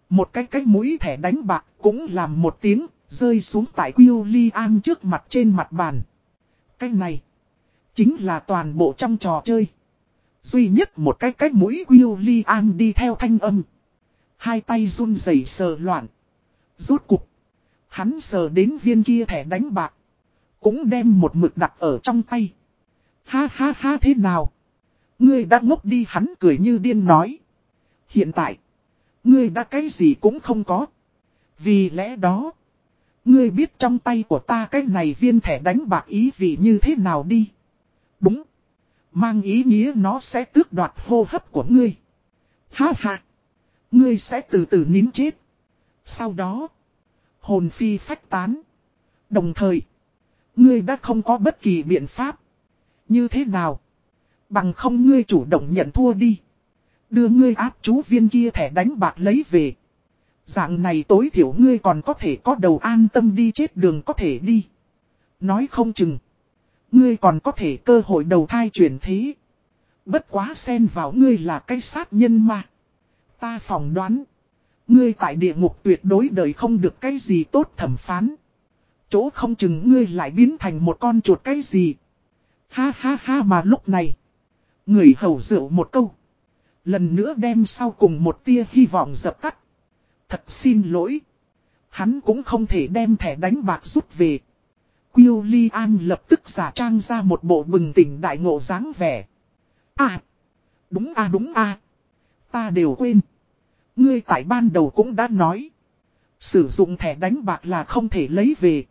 Một cái cái mũi thẻ đánh bạc cũng làm một tiếng rơi xuống tại William trước mặt trên mặt bàn. Cái này. Chính là toàn bộ trong trò chơi. Duy nhất một cái cái mũi William đi theo thanh âm. Hai tay run rẩy sờ loạn. Rốt cục. Hắn sờ đến viên kia thẻ đánh bạc. Cũng đem một mực đặt ở trong tay. Ha ha ha thế nào? Ngươi đã ngốc đi, hắn cười như điên nói. Hiện tại. Ngươi đã cái gì cũng không có. Vì lẽ đó. Ngươi biết trong tay của ta cái này viên thẻ đánh bạc ý vị như thế nào đi. Đúng. Mang ý nghĩa nó sẽ tước đoạt hô hấp của ngươi. Ha ha. Ngươi sẽ từ từ nín chết. Sau đó. Hồn phi phách tán. Đồng thời. Ngươi đã không có bất kỳ biện pháp. Như thế nào? Bằng không ngươi chủ động nhận thua đi. Đưa ngươi áp chú viên kia thẻ đánh bạc lấy về. Dạng này tối thiểu ngươi còn có thể có đầu an tâm đi chết đường có thể đi. Nói không chừng. Ngươi còn có thể cơ hội đầu thai chuyển thế. Bất quá xen vào ngươi là cái sát nhân mà. Ta phỏng đoán. Ngươi tại địa ngục tuyệt đối đời không được cái gì tốt thẩm phán. Chỗ không chừng ngươi lại biến thành một con chuột cái gì. Ha ha ha mà lúc này. Người hầu rượu một câu. Lần nữa đem sau cùng một tia hy vọng dập tắt. Thật xin lỗi. Hắn cũng không thể đem thẻ đánh bạc rút về. William lập tức giả trang ra một bộ bừng tỉnh đại ngộ dáng vẻ. À. Đúng à đúng à. Ta đều quên. Ngươi tại ban đầu cũng đã nói. Sử dụng thẻ đánh bạc là không thể lấy về.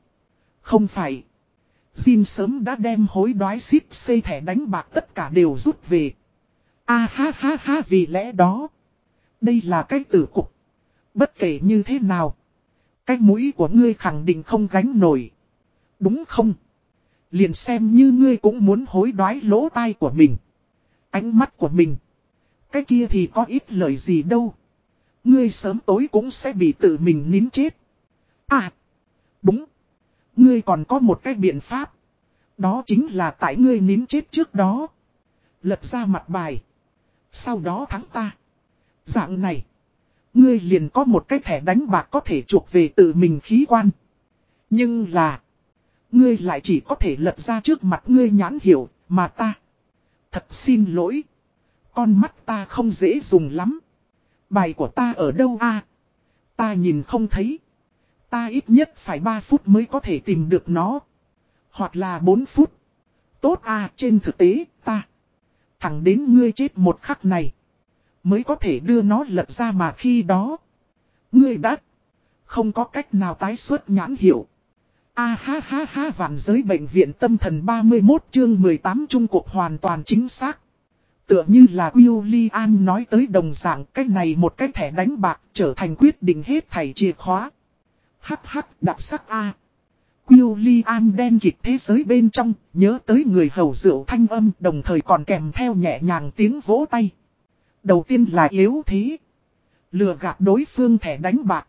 Không phải. Jin sớm đã đem hối đoái ship xây thẻ đánh bạc tất cả đều rút về. A ha ha ha, vì lẽ đó. Đây là cái tử cục. Bất kể như thế nào. Cái mũi của ngươi khẳng định không gánh nổi. Đúng không? Liền xem như ngươi cũng muốn hối đoái lỗ tai của mình. Ánh mắt của mình. Cái kia thì có ít lời gì đâu. Ngươi sớm tối cũng sẽ bị tự mình nín chết. À. Đúng. Ngươi còn có một cái biện pháp. Đó chính là tại ngươi nín chết trước đó. Lật ra mặt bài. Sau đó thắng ta. Dạng này. Ngươi liền có một cái thẻ đánh bạc có thể chuộc về tự mình khí quan. Nhưng là. Ngươi lại chỉ có thể lật ra trước mặt ngươi nhãn hiểu, mà ta. Thật xin lỗi. Con mắt ta không dễ dùng lắm. Bài của ta ở đâu a? Ta nhìn không thấy. Ta ít nhất phải 3 phút mới có thể tìm được nó. Hoặc là 4 phút. Tốt a trên thực tế, ta. Thẳng đến ngươi chết một khắc này. Mới có thể đưa nó lật ra mà khi đó. Ngươi đã. Không có cách nào tái xuất nhãn hiệu. A ha ha ha vạn giới bệnh viện tâm thần 31 chương 18 Trung cuộc hoàn toàn chính xác. Tựa như là William nói tới đồng dạng cách này một cái thẻ đánh bạc trở thành quyết định hết thảy chìa khóa. Hắc hắc đặc sắc A. William đen kịch thế giới bên trong, nhớ tới người hầu rượu thanh âm đồng thời còn kèm theo nhẹ nhàng tiếng vỗ tay. Đầu tiên là yếu thế. Lừa gạt đối phương thẻ đánh bạc.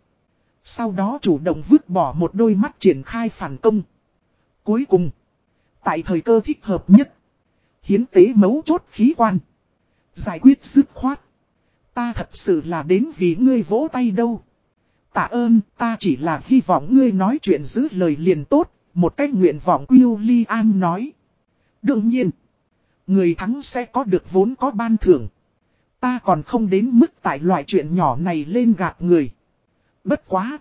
Sau đó chủ động vứt bỏ một đôi mắt triển khai phản công. Cuối cùng, tại thời cơ thích hợp nhất, hiến tế mấu chốt khí quan. Giải quyết dứt khoát. Ta thật sự là đến vì ngươi vỗ tay đâu. Tạ ơn, ta chỉ là hy vọng ngươi nói chuyện giữ lời liền tốt, một cách nguyện vọng William nói. Đương nhiên, người thắng sẽ có được vốn có ban thưởng. Ta còn không đến mức tại loại chuyện nhỏ này lên gạt người. Bất quá.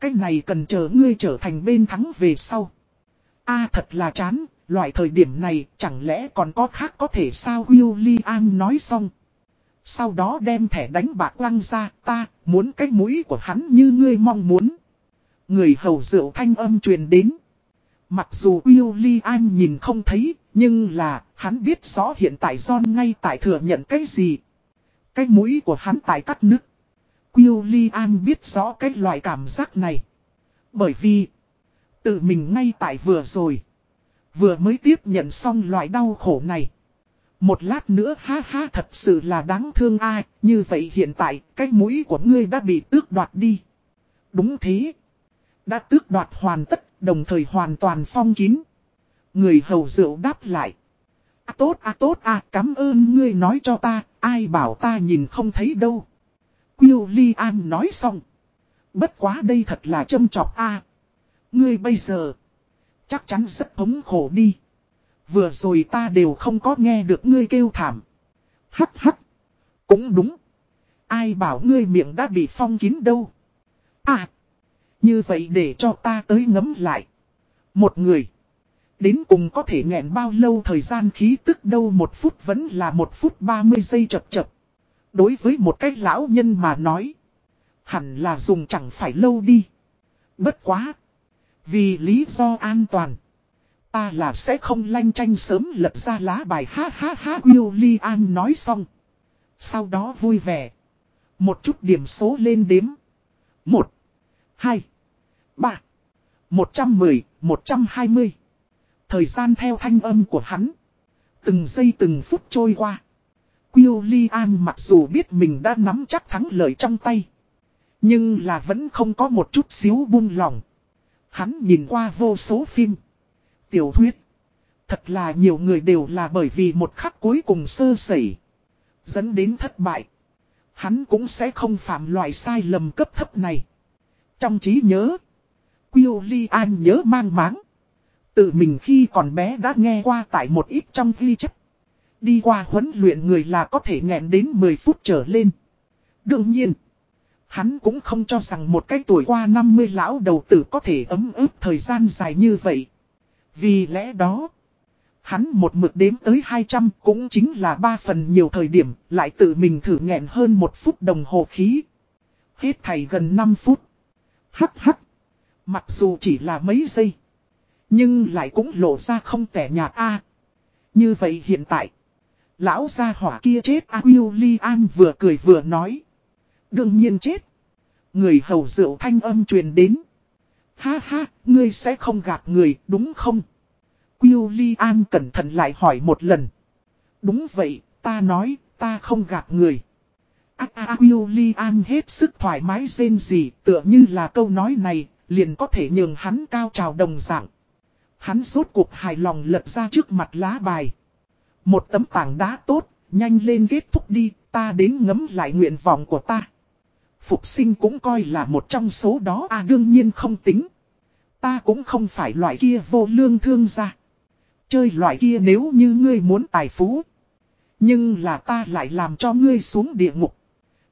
Cái này cần chờ ngươi trở thành bên thắng về sau. a à, thật là chán, loại thời điểm này chẳng lẽ còn có khác có thể sao William nói xong. Sau đó đem thẻ đánh bạc quăng ra ta muốn cái mũi của hắn như ngươi mong muốn. Người hầu rượu thanh âm truyền đến. Mặc dù William nhìn không thấy, nhưng là hắn biết rõ hiện tại John ngay tại thừa nhận cái gì. Cái mũi của hắn tại cắt nước. William biết rõ cái loại cảm giác này. Bởi vì, tự mình ngay tại vừa rồi. Vừa mới tiếp nhận xong loại đau khổ này. Một lát nữa ha ha thật sự là đáng thương ai, như vậy hiện tại cái mũi của ngươi đã bị tước đoạt đi. Đúng thế. Đã tước đoạt hoàn tất, đồng thời hoàn toàn phong kín. Người hầu rượu đáp lại. À tốt à tốt à cảm ơn ngươi nói cho ta, ai bảo ta nhìn không thấy đâu. William nói xong. Bất quá đây thật là châm chọc a. Ngươi bây giờ chắc chắn rất thống khổ đi. Vừa rồi ta đều không có nghe được ngươi kêu thảm. Hắc hắc. Cũng đúng. Ai bảo ngươi miệng đã bị phong kín đâu. À. Như vậy để cho ta tới ngấm lại. Một người. Đến cùng có thể nghẹn bao lâu thời gian khí tức đâu một phút vẫn là một phút 30 giây chập chập. Đối với một cái lão nhân mà nói. Hẳn là dùng chẳng phải lâu đi. Bất quá. Vì lý do an toàn. Ta là sẽ không lanh tranh sớm lật ra lá bài, ha ha ha William nói xong. Sau đó vui vẻ. Một chút điểm số lên đếm. Một. Hai. Ba. Một trăm mười. Một trăm hai mươi. Thời gian theo thanh âm của hắn. Từng giây từng phút trôi qua. William mặc dù biết mình đã nắm chắc thắng lợi trong tay. Nhưng là vẫn không có một chút xíu buông lòng. Hắn nhìn qua vô số phim. Tiểu thuyết. Thật là nhiều người đều là bởi vì một khắc cuối cùng sơ sẩy. Dẫn đến thất bại. Hắn cũng sẽ không phạm loại sai lầm cấp thấp này. Trong trí nhớ. William nhớ mang máng. Tự mình khi còn bé đã nghe qua tại một ít trong ghi chép Đi qua huấn luyện người là có thể nghẹn đến 10 phút trở lên. Đương nhiên. Hắn cũng không cho rằng một cái tuổi qua 50 lão đầu tử có thể ấm ướp thời gian dài như vậy. Vì lẽ đó, hắn một mực đếm tới 200 cũng chính là 3 phần nhiều thời điểm, lại tự mình thử nghẹn hơn một phút đồng hồ khí. Hết thầy gần 5 phút. Hắc hắc. Mặc dù chỉ là mấy giây, nhưng lại cũng lộ ra không tẻ nhạt a. như vậy hiện tại, lão gia hỏa kia chết a William vừa cười vừa nói. Đương nhiên chết. Người hầu rượu thanh âm truyền đến. Ha ha, ngươi sẽ không gạt người, đúng không? William cẩn thận lại hỏi một lần. Đúng vậy, ta nói, ta không gạt người. À, à, William hết sức thoải mái rên gì, tựa như là câu nói này, liền có thể nhường hắn cao trào đồng dạng. Hắn rốt cuộc hài lòng lật ra trước mặt lá bài. Một tấm tảng đá tốt, nhanh lên kết thúc đi, ta đến ngấm lại nguyện vọng của ta. Phục sinh cũng coi là một trong số đó à đương nhiên không tính. Ta cũng không phải loại kia vô lương thương gia. Chơi loại kia nếu như ngươi muốn tài phú. Nhưng là ta lại làm cho ngươi xuống địa ngục.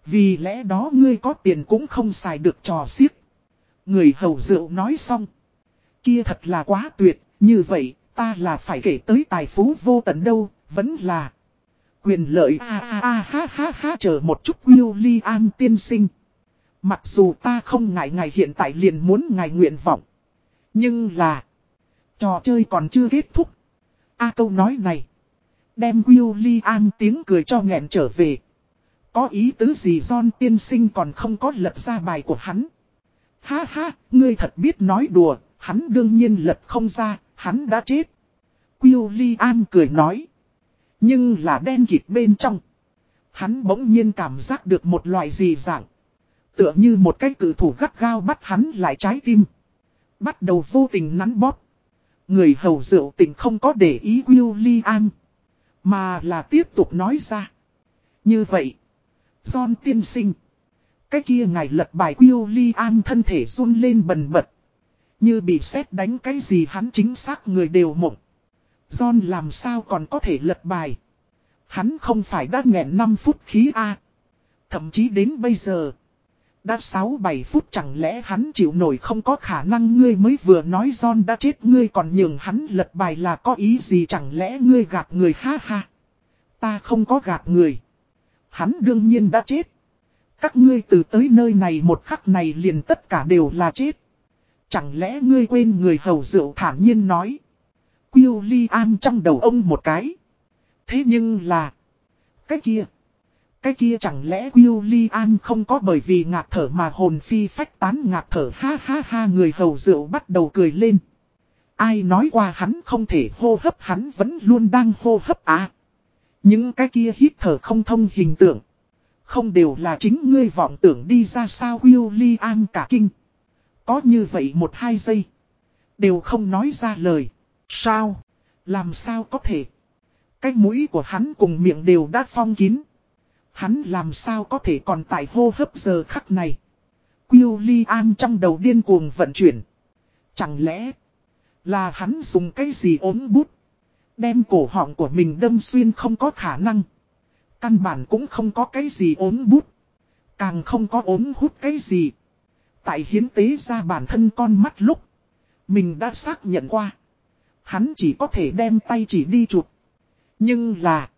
Vì lẽ đó ngươi có tiền cũng không xài được trò xiếc. Người hầu rượu nói xong. Kia thật là quá tuyệt, như vậy, ta là phải kể tới tài phú vô tận đâu, vẫn là quyền lợi a a a ha ha ha chờ một chút William tiên sinh. Mặc dù ta không ngại ngài hiện tại liền muốn ngài nguyện vọng. Nhưng là, trò chơi còn chưa kết thúc. A câu nói này, đem William tiếng cười cho nghẹn trở về. Có ý tứ gì John tiên sinh còn không có lật ra bài của hắn. Ha ha, ngươi thật biết nói đùa, hắn đương nhiên lật không ra, hắn đã chết. William cười nói. Nhưng là đen kịt bên trong. Hắn bỗng nhiên cảm giác được một loại gì dạng. Tựa như một cái cử thủ gắt gao bắt hắn lại trái tim. Bắt đầu vô tình nắn bóp. Người hầu rượu tình không có để ý William. Mà là tiếp tục nói ra. Như vậy. John tiên sinh. Cái kia ngài lật bài William thân thể run lên bần bật. Như bị xét đánh cái gì hắn chính xác người đều mộng. John làm sao còn có thể lật bài. Hắn không phải đã nghẹn 5 phút khí A. Thậm chí đến bây giờ. Đã 6-7 phút chẳng lẽ hắn chịu nổi không có khả năng ngươi mới vừa nói John đã chết, ngươi còn nhường hắn lật bài là có ý gì chẳng lẽ ngươi gạt người ha ha. Ta không có gạt người. Hắn đương nhiên đã chết. Các ngươi từ tới nơi này một khắc này liền tất cả đều là chết. Chẳng lẽ ngươi quên người hầu rượu thản nhiên nói. William trong đầu ông một cái. Thế nhưng là. Cái kia. Cái kia chẳng lẽ William không có bởi vì ngạc thở mà hồn phi phách tán ngạc thở ha ha ha, người hầu rượu bắt đầu cười lên. Ai nói qua hắn không thể hô hấp, hắn vẫn luôn đang hô hấp à. Những cái kia hít thở không thông hình tượng. Không đều là chính ngươi vọng tưởng đi ra sao William cả kinh. Có như vậy một hai giây. Đều không nói ra lời. Sao? Làm sao có thể? Cái mũi của hắn cùng miệng đều đã phong kín. Hắn làm sao có thể còn tại hô hấp giờ khắc này. William trong đầu điên cuồng vận chuyển. Chẳng lẽ là hắn dùng cái gì ốm bút. Đem cổ họng của mình đâm xuyên không có khả năng. Căn bản cũng không có cái gì ốm bút. Càng không có ốm hút cái gì. Tại hiến tế ra bản thân con mắt lúc. Mình đã xác nhận qua. Hắn chỉ có thể đem tay chỉ đi chuột. Nhưng là.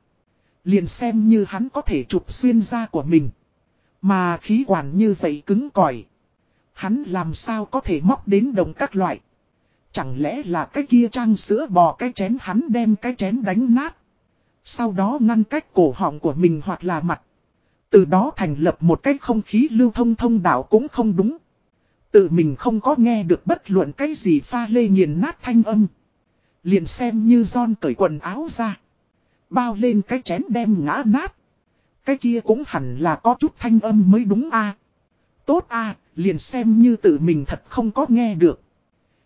Liền xem như hắn có thể chụp xuyên da của mình. Mà khí quản như vậy cứng cỏi. Hắn làm sao có thể móc đến đồng các loại. Chẳng lẽ là cái kia trang sữa bò cái chén hắn đem cái chén đánh nát. Sau đó ngăn cách cổ họng của mình hoặc là mặt. Từ đó thành lập một cái không khí lưu thông thông đạo cũng không đúng. Tự mình không có nghe được bất luận cái gì pha lê nghiền nát thanh âm. Liền xem như John cởi quần áo ra. Bao lên cái chén đem ngã nát. Cái kia cũng hẳn là có chút thanh âm mới đúng a Tốt a, liền xem như tự mình thật không có nghe được.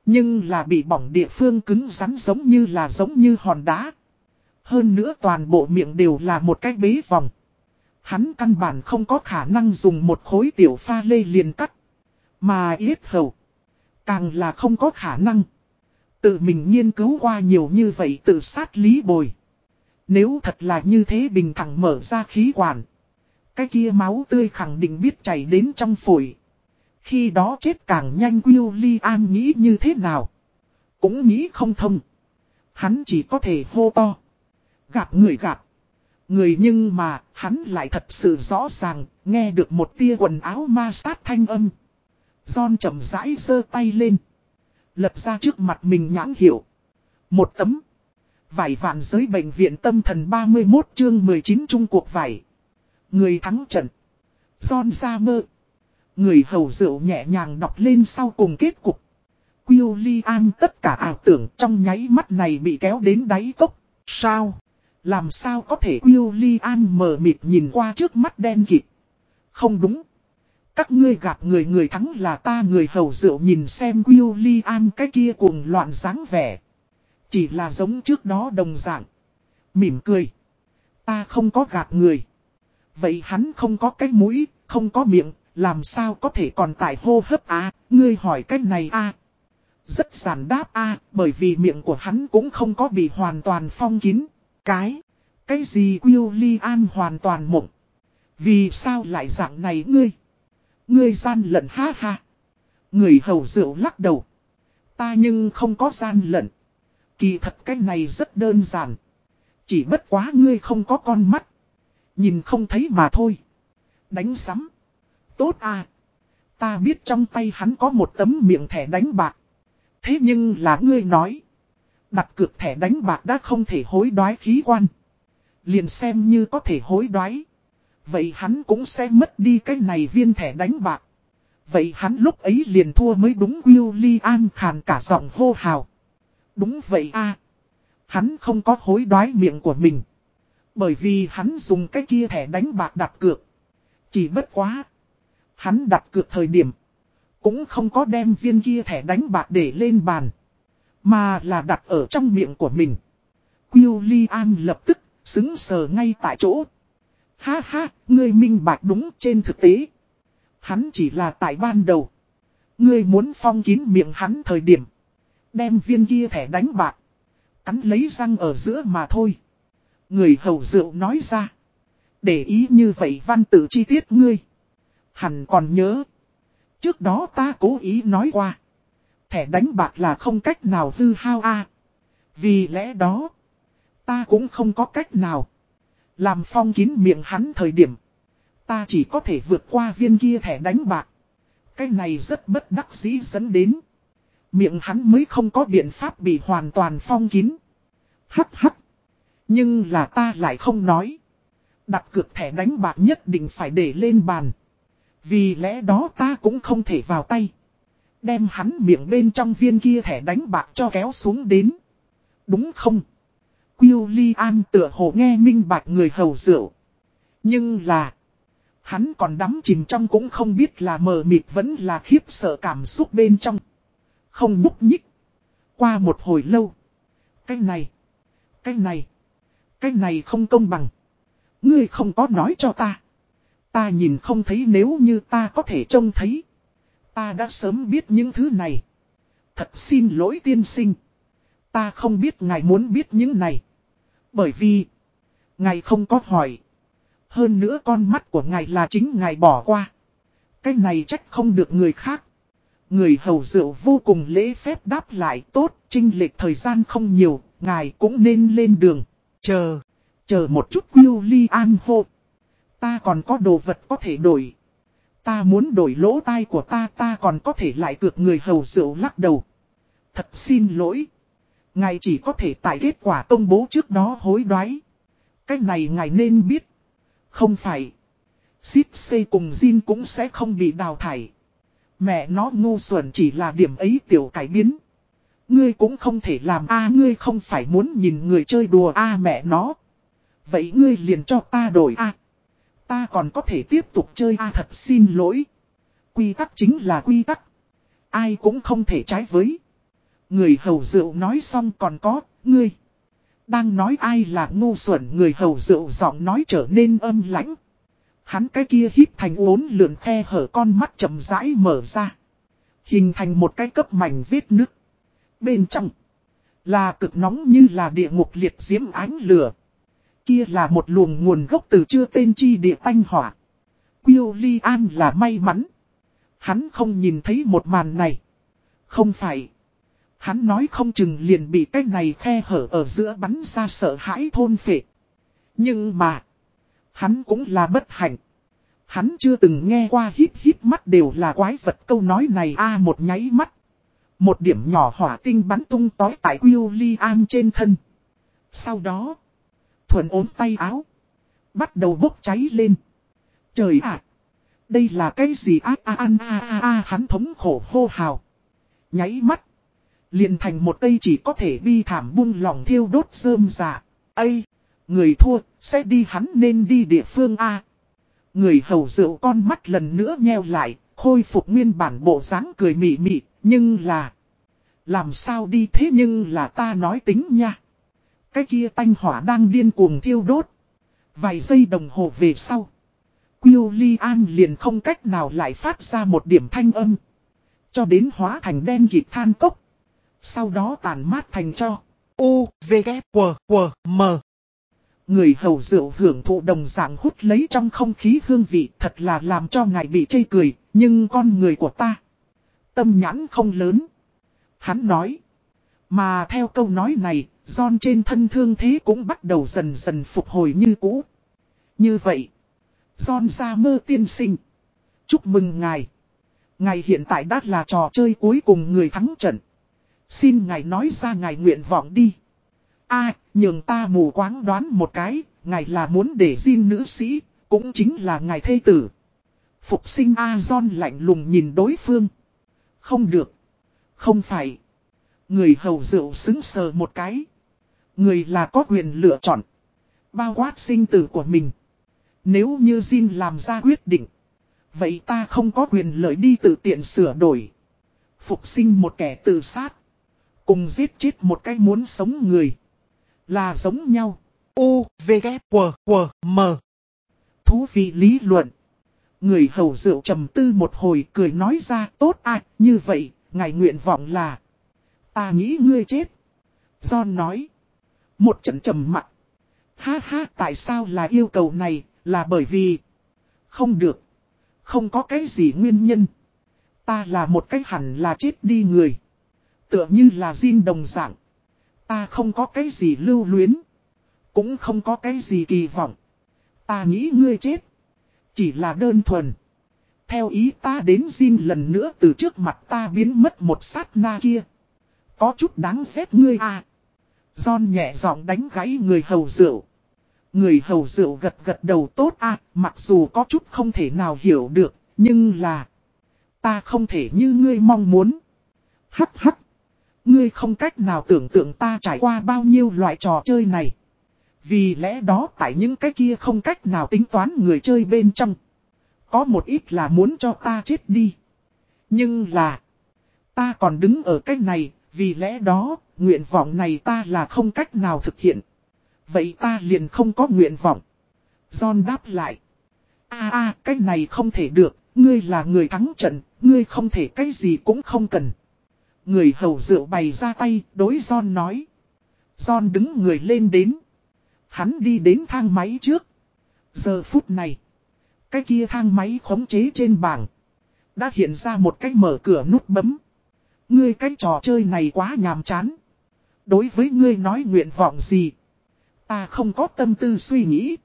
Nhưng là bị bỏng địa phương cứng rắn giống như là giống như hòn đá. Hơn nữa toàn bộ miệng đều là một cái bế vòng. Hắn căn bản không có khả năng dùng một khối tiểu pha lê liền cắt. Mà yết hầu. Càng là không có khả năng. Tự mình nghiên cứu qua nhiều như vậy tự sát lý bồi. Nếu thật là như thế bình thẳng mở ra khí quản. Cái kia máu tươi khẳng định biết chảy đến trong phổi. Khi đó chết càng nhanh William nghĩ như thế nào? Cũng nghĩ không thông. Hắn chỉ có thể hô to. Gặp người gặp. Người nhưng mà, hắn lại thật sự rõ ràng, nghe được một tia quần áo ma sát thanh âm. John chậm rãi giơ tay lên. Lật ra trước mặt mình nhãn hiệu. Một tấm. Vải vạn giới bệnh viện tâm thần 31 chương 19 Trung cuộc vải. Người thắng trận. John ra mơ. Người hầu rượu nhẹ nhàng đọc lên sau cùng kết cục. William tất cả ảo tưởng trong nháy mắt này bị kéo đến đáy cốc. Sao? Làm sao có thể William mờ mịt nhìn qua trước mắt đen kịt? Không đúng. Các ngươi gặp người người thắng là ta, người hầu rượu nhìn xem William cái kia cuồng loạn dáng vẻ. Chỉ là giống trước đó đồng dạng. Mỉm cười. Ta không có gạt người. Vậy hắn không có cái mũi, không có miệng, làm sao có thể còn tại hô hấp à, ngươi hỏi cách này à. Rất giản đáp à, bởi vì miệng của hắn cũng không có bị hoàn toàn phong kín. Cái, cái gì William hoàn toàn mộng. Vì sao lại dạng này ngươi? Ngươi gian lận ha ha. Người hầu rượu lắc đầu. Ta nhưng không có gian lận. Kỳ thật cái này rất đơn giản. Chỉ bất quá ngươi không có con mắt. Nhìn không thấy mà thôi. Đánh sắm. Tốt à. Ta biết trong tay hắn có một tấm miệng thẻ đánh bạc. Thế nhưng là ngươi nói. Đặt cược thẻ đánh bạc đã không thể hối đoái khí quan. Liền xem như có thể hối đoái. Vậy hắn cũng sẽ mất đi cái này viên thẻ đánh bạc. Vậy hắn lúc ấy liền thua mới đúng William khàn cả giọng hô hào. Đúng vậy a Hắn không có hối đoái miệng của mình. Bởi vì hắn dùng cái kia thẻ đánh bạc đặt cược. Chỉ bất quá. Hắn đặt cược thời điểm. Cũng không có đem viên kia thẻ đánh bạc để lên bàn. Mà là đặt ở trong miệng của mình. William lập tức xứng sờ ngay tại chỗ. Ha ha, ngươi minh bạch đúng trên thực tế. Hắn chỉ là tại ban đầu. Ngươi muốn phong kín miệng hắn thời điểm. Đem viên kia thẻ đánh bạc. Cắn lấy răng ở giữa mà thôi. Người hầu rượu nói ra. Để ý như vậy văn tự chi tiết ngươi. Hẳn còn nhớ. Trước đó ta cố ý nói qua. Thẻ đánh bạc là không cách nào hư hao a Vì lẽ đó. Ta cũng không có cách nào. Làm phong kín miệng hắn thời điểm. Ta chỉ có thể vượt qua viên kia thẻ đánh bạc. Cái này rất bất đắc dĩ dẫn đến. Miệng hắn mới không có biện pháp bị hoàn toàn phong kín. Hắc hắc. Nhưng là ta lại không nói. Đặt cược thẻ đánh bạc nhất định phải để lên bàn. Vì lẽ đó ta cũng không thể vào tay. Đem hắn miệng bên trong viên kia thẻ đánh bạc cho kéo xuống đến. Đúng không? William tựa hồ nghe minh bạch người hầu rượu. Nhưng là... Hắn còn đắm chìm trong cũng không biết là mờ mịt vẫn là khiếp sợ cảm xúc bên trong. Không nhúc nhích. Qua một hồi lâu. Cái này. Cái này. Cái này không công bằng. Ngươi không có nói cho ta. Ta nhìn không thấy nếu như ta có thể trông thấy. Ta đã sớm biết những thứ này. Thật xin lỗi tiên sinh. Ta không biết ngài muốn biết những này. Bởi vì. Ngài không có hỏi. Hơn nữa con mắt của ngài là chính ngài bỏ qua. Cái này trách không được người khác. Người hầu rượu vô cùng lễ phép đáp lại tốt, trinh lệch thời gian không nhiều, ngài cũng nên lên đường. Chờ, chờ một chút William hô. Ta còn có đồ vật có thể đổi. Ta muốn đổi lỗ tai của ta, ta còn có thể lại cược người hầu rượu lắc đầu. Thật xin lỗi. Ngài chỉ có thể tại kết quả công bố trước đó hối đoái. Cách này ngài nên biết. Không phải. Ship xây cùng Jin cũng sẽ không bị đào thải. Mẹ nó ngu xuẩn chỉ là điểm ấy tiểu cải biến. Ngươi cũng không thể làm a ngươi không phải muốn nhìn người chơi đùa a mẹ nó. Vậy ngươi liền cho ta đổi a Ta còn có thể tiếp tục chơi a thật xin lỗi. Quy tắc chính là quy tắc. Ai cũng không thể trái với. Người hầu rượu nói xong còn có, ngươi. Đang nói ai là ngu xuẩn người hầu rượu giọng nói trở nên âm lãnh. Hắn cái kia hít thành uốn lượn khe hở con mắt chậm rãi mở ra. Hình thành một cái cấp mảnh vết nước. Bên trong là cực nóng như là địa ngục liệt diễm ánh lửa. Kia là một luồng nguồn gốc từ chưa tên chi địa tanh hỏa. William là may mắn. Hắn không nhìn thấy một màn này. Không phải. Hắn nói không chừng liền bị cái này khe hở ở giữa bắn ra sợ hãi thôn phệ. Nhưng mà. Hắn cũng là bất hạnh. Hắn chưa từng nghe qua hít hít mắt đều là quái vật câu nói này a một nháy mắt. Một điểm nhỏ hỏa tinh bắn tung tói tại William trên thân. Sau đó. Thuần ốm tay áo. Bắt đầu bốc cháy lên. Trời ạ! đây là cái gì á a a a a hắn thống khổ hô hào. Nháy mắt. Liền thành một cây chỉ có thể bi thảm buông lòng thiêu đốt rơm dạ. Ây! Người thua, sẽ đi hắn nên đi địa phương A. Người hầu rượu con mắt lần nữa nheo lại, khôi phục nguyên bản bộ dáng cười mị mị, nhưng là... Làm sao đi thế nhưng là ta nói tính nha. Cái kia tanh hỏa đang điên cuồng thiêu đốt. Vài giây đồng hồ về sau. William liền không cách nào lại phát ra một điểm thanh âm. Cho đến hóa thành đen kịp than cốc. Sau đó tàn mát thành cho. U, V, K, W, W, M. Người hầu rượu hưởng thụ đồng dạng hút lấy trong không khí hương vị thật là làm cho ngài bị chây cười, nhưng con người của ta. Tâm nhãn không lớn. Hắn nói. Mà theo câu nói này, John trên thân thương thế cũng bắt đầu dần dần phục hồi như cũ. Như vậy, John ra mơ tiên sinh. Chúc mừng ngài. Ngài hiện tại đã là trò chơi cuối cùng người thắng trận. Xin ngài nói ra ngài nguyện vọng đi a nhường ta mù quáng đoán một cái, ngài là muốn để Jin nữ sĩ, cũng chính là ngài thê tử. Phục sinh A-Zon lạnh lùng nhìn đối phương. Không được. Không phải. Người hầu rượu xứng sờ một cái. Người là có quyền lựa chọn. Bao quát sinh tử của mình. Nếu như Jin làm ra quyết định. Vậy ta không có quyền lợi đi tự tiện sửa đổi. Phục sinh một kẻ tự sát. Cùng giết chết một cái muốn sống người. Là giống nhau. U, V, K, W, W, M. Thú vị lý luận. Người hầu rượu trầm tư một hồi cười nói ra tốt à, như vậy, ngài nguyện vọng là. Ta nghĩ ngươi chết. John nói. Một trận trầm mặt. Ha ha, tại sao là yêu cầu này, là bởi vì. Không được. Không có cái gì nguyên nhân. Ta là một cái hẳn là chết đi người. Tựa như là Jin đồng dạng. Ta không có cái gì lưu luyến. Cũng không có cái gì kỳ vọng. Ta nghĩ ngươi chết. Chỉ là đơn thuần. Theo ý ta đến xin lần nữa từ trước mặt ta biến mất một sát na kia. Có chút đáng ghét ngươi à. John nhẹ giọng đánh gãy người hầu rượu. Người hầu rượu gật gật đầu tốt à, mặc dù có chút không thể nào hiểu được, nhưng là... Ta không thể như ngươi mong muốn. Hắc hắc. Ngươi không cách nào tưởng tượng ta trải qua bao nhiêu loại trò chơi này. Vì lẽ đó tại những cái kia không cách nào tính toán người chơi bên trong. Có một ít là muốn cho ta chết đi. Nhưng là... Ta còn đứng ở cách này, vì lẽ đó, nguyện vọng này ta là không cách nào thực hiện. Vậy ta liền không có nguyện vọng. John đáp lại. a a cái này không thể được, ngươi là người thắng trận, ngươi không thể cái gì cũng không cần. Người hầu rượu bày ra tay, đối John nói. John đứng người lên đến. Hắn đi đến thang máy trước. Giờ phút này. Cái kia thang máy khống chế trên bảng. Đã hiện ra một cái mở cửa nút bấm. Ngươi cái trò chơi này quá nhàm chán. Đối với ngươi nói nguyện vọng gì? Ta không có tâm tư suy nghĩ.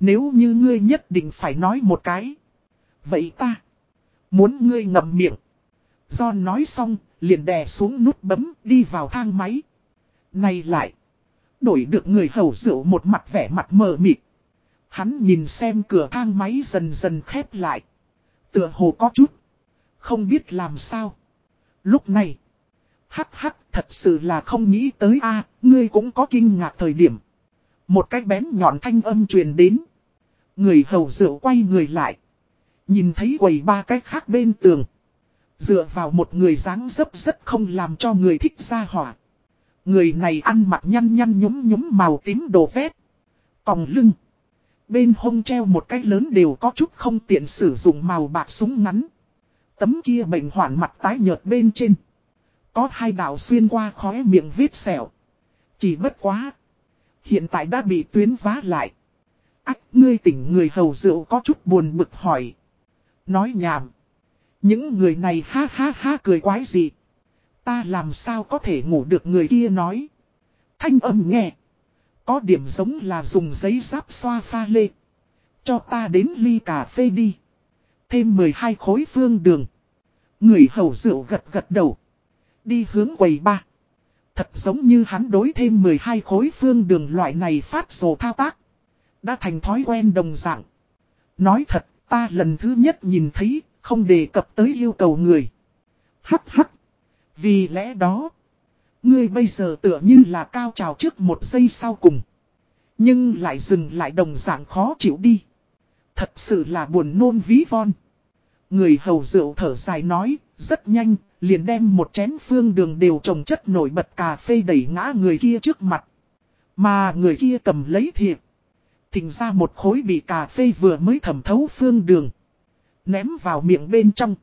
Nếu như ngươi nhất định phải nói một cái. Vậy ta. Muốn ngươi ngậm miệng. John nói xong, liền đè xuống nút bấm đi vào thang máy. Này lại. Đổi được người hầu rượu một mặt vẻ mặt mờ mịt. Hắn nhìn xem cửa thang máy dần dần khép lại. Tựa hồ có chút. Không biết làm sao. Lúc này. Hắc hắc thật sự là không nghĩ tới a, ngươi cũng có kinh ngạc thời điểm. Một cái bén nhọn thanh âm truyền đến. Người hầu rượu quay người lại. Nhìn thấy quầy ba cái khác bên tường. Dựa vào một người dáng dấp rất không làm cho người thích ra hỏa. Người này ăn mặc nhăn nhăn nhúm nhúm màu tím đồ vét. Còng lưng. Bên hông treo một cái lớn đều có chút không tiện sử dụng màu bạc súng ngắn. Tấm kia bệnh hoạn mặt tái nhợt bên trên. Có hai đạo xuyên qua khóe miệng vết sẹo. Chỉ bất quá. Hiện tại đã bị tuyến vá lại. Ách, ngươi tỉnh người hầu rượu có chút buồn bực hỏi. Nói nhảm. Những người này ha ha ha cười quái gì. Ta làm sao có thể ngủ được người kia nói. Thanh âm nghe. Có điểm giống là dùng giấy giáp xoa pha lê. Cho ta đến ly cà phê đi. Thêm 12 khối phương đường. Người hầu rượu gật gật đầu. Đi hướng quầy ba. Thật giống như hắn đối thêm 12 khối phương đường loại này phát rồ thao tác. Đã thành thói quen đồng dạng. Nói thật, ta lần thứ nhất nhìn thấy, không đề cập tới yêu cầu người. Hắc hắc. Vì lẽ đó, ngươi bây giờ tựa như là cao trào trước một giây sau cùng. Nhưng lại dừng lại đồng dạng khó chịu đi. Thật sự là buồn nôn ví von. Người hầu rượu thở dài nói, rất nhanh, liền đem một chén phương đường đều trồng chất nổi bật cà phê đẩy ngã người kia trước mặt. Mà người kia cầm lấy thiệp. Thình ra một khối bị cà phê vừa mới thẩm thấu phương đường. Ném vào miệng bên trong.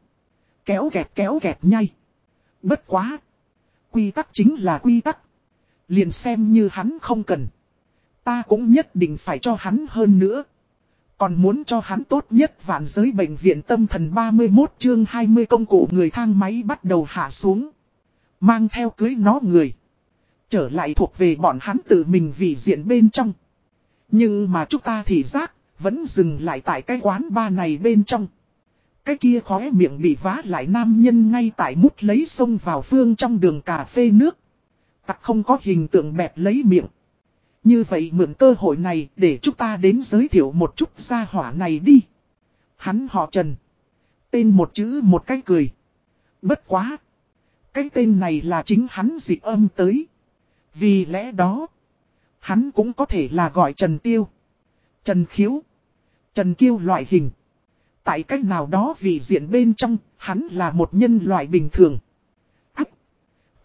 Kéo kẹt kéo kẹt nhay. Bất quá. Quy tắc chính là quy tắc. Liền xem như hắn không cần. Ta cũng nhất định phải cho hắn hơn nữa. Còn muốn cho hắn tốt nhất vạn giới bệnh viện tâm thần 31 chương 20 công cụ người thang máy bắt đầu hạ xuống. Mang theo cưới nó người. Trở lại thuộc về bọn hắn tự mình vì diện bên trong. Nhưng mà chúng ta thì giác, vẫn dừng lại tại cái quán ba này bên trong. Cái kia khóe miệng bị vá lại nam nhân ngay tại mút lấy sông vào phương trong đường cà phê nước. Tặc không có hình tượng bẹp lấy miệng. Như vậy mượn cơ hội này để chúng ta đến giới thiệu một chút gia hỏa này đi. Hắn họ Trần. Tên một chữ một cái cười. Bất quá. Cái tên này là chính hắn dịch âm tới. Vì lẽ đó. Hắn cũng có thể là gọi Trần Tiêu. Trần Khiếu. Trần Kiêu loại hình. Tại cách nào đó vì diện bên trong, hắn là một nhân loại bình thường. Ách!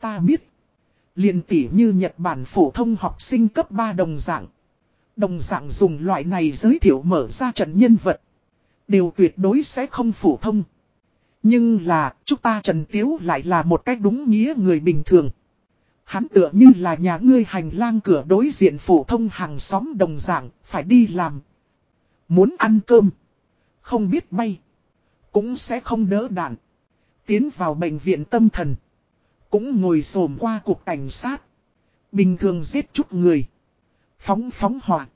Ta biết. liền tỉ như Nhật Bản phổ thông học sinh cấp 3 đồng dạng. Đồng dạng dùng loại này giới thiệu mở ra trận nhân vật. Đều tuyệt đối sẽ không phổ thông. Nhưng là, chúng ta Trần Tiếu lại là một cách đúng nghĩa người bình thường. Hắn tựa như là nhà ngươi hành lang cửa đối diện phổ thông hàng xóm đồng dạng, phải đi làm. Muốn ăn cơm. Không biết bay. Cũng sẽ không đỡ đạn. Tiến vào bệnh viện tâm thần. Cũng ngồi xổm qua cuộc cảnh sát. Bình thường giết chút người. Phóng phóng hỏa.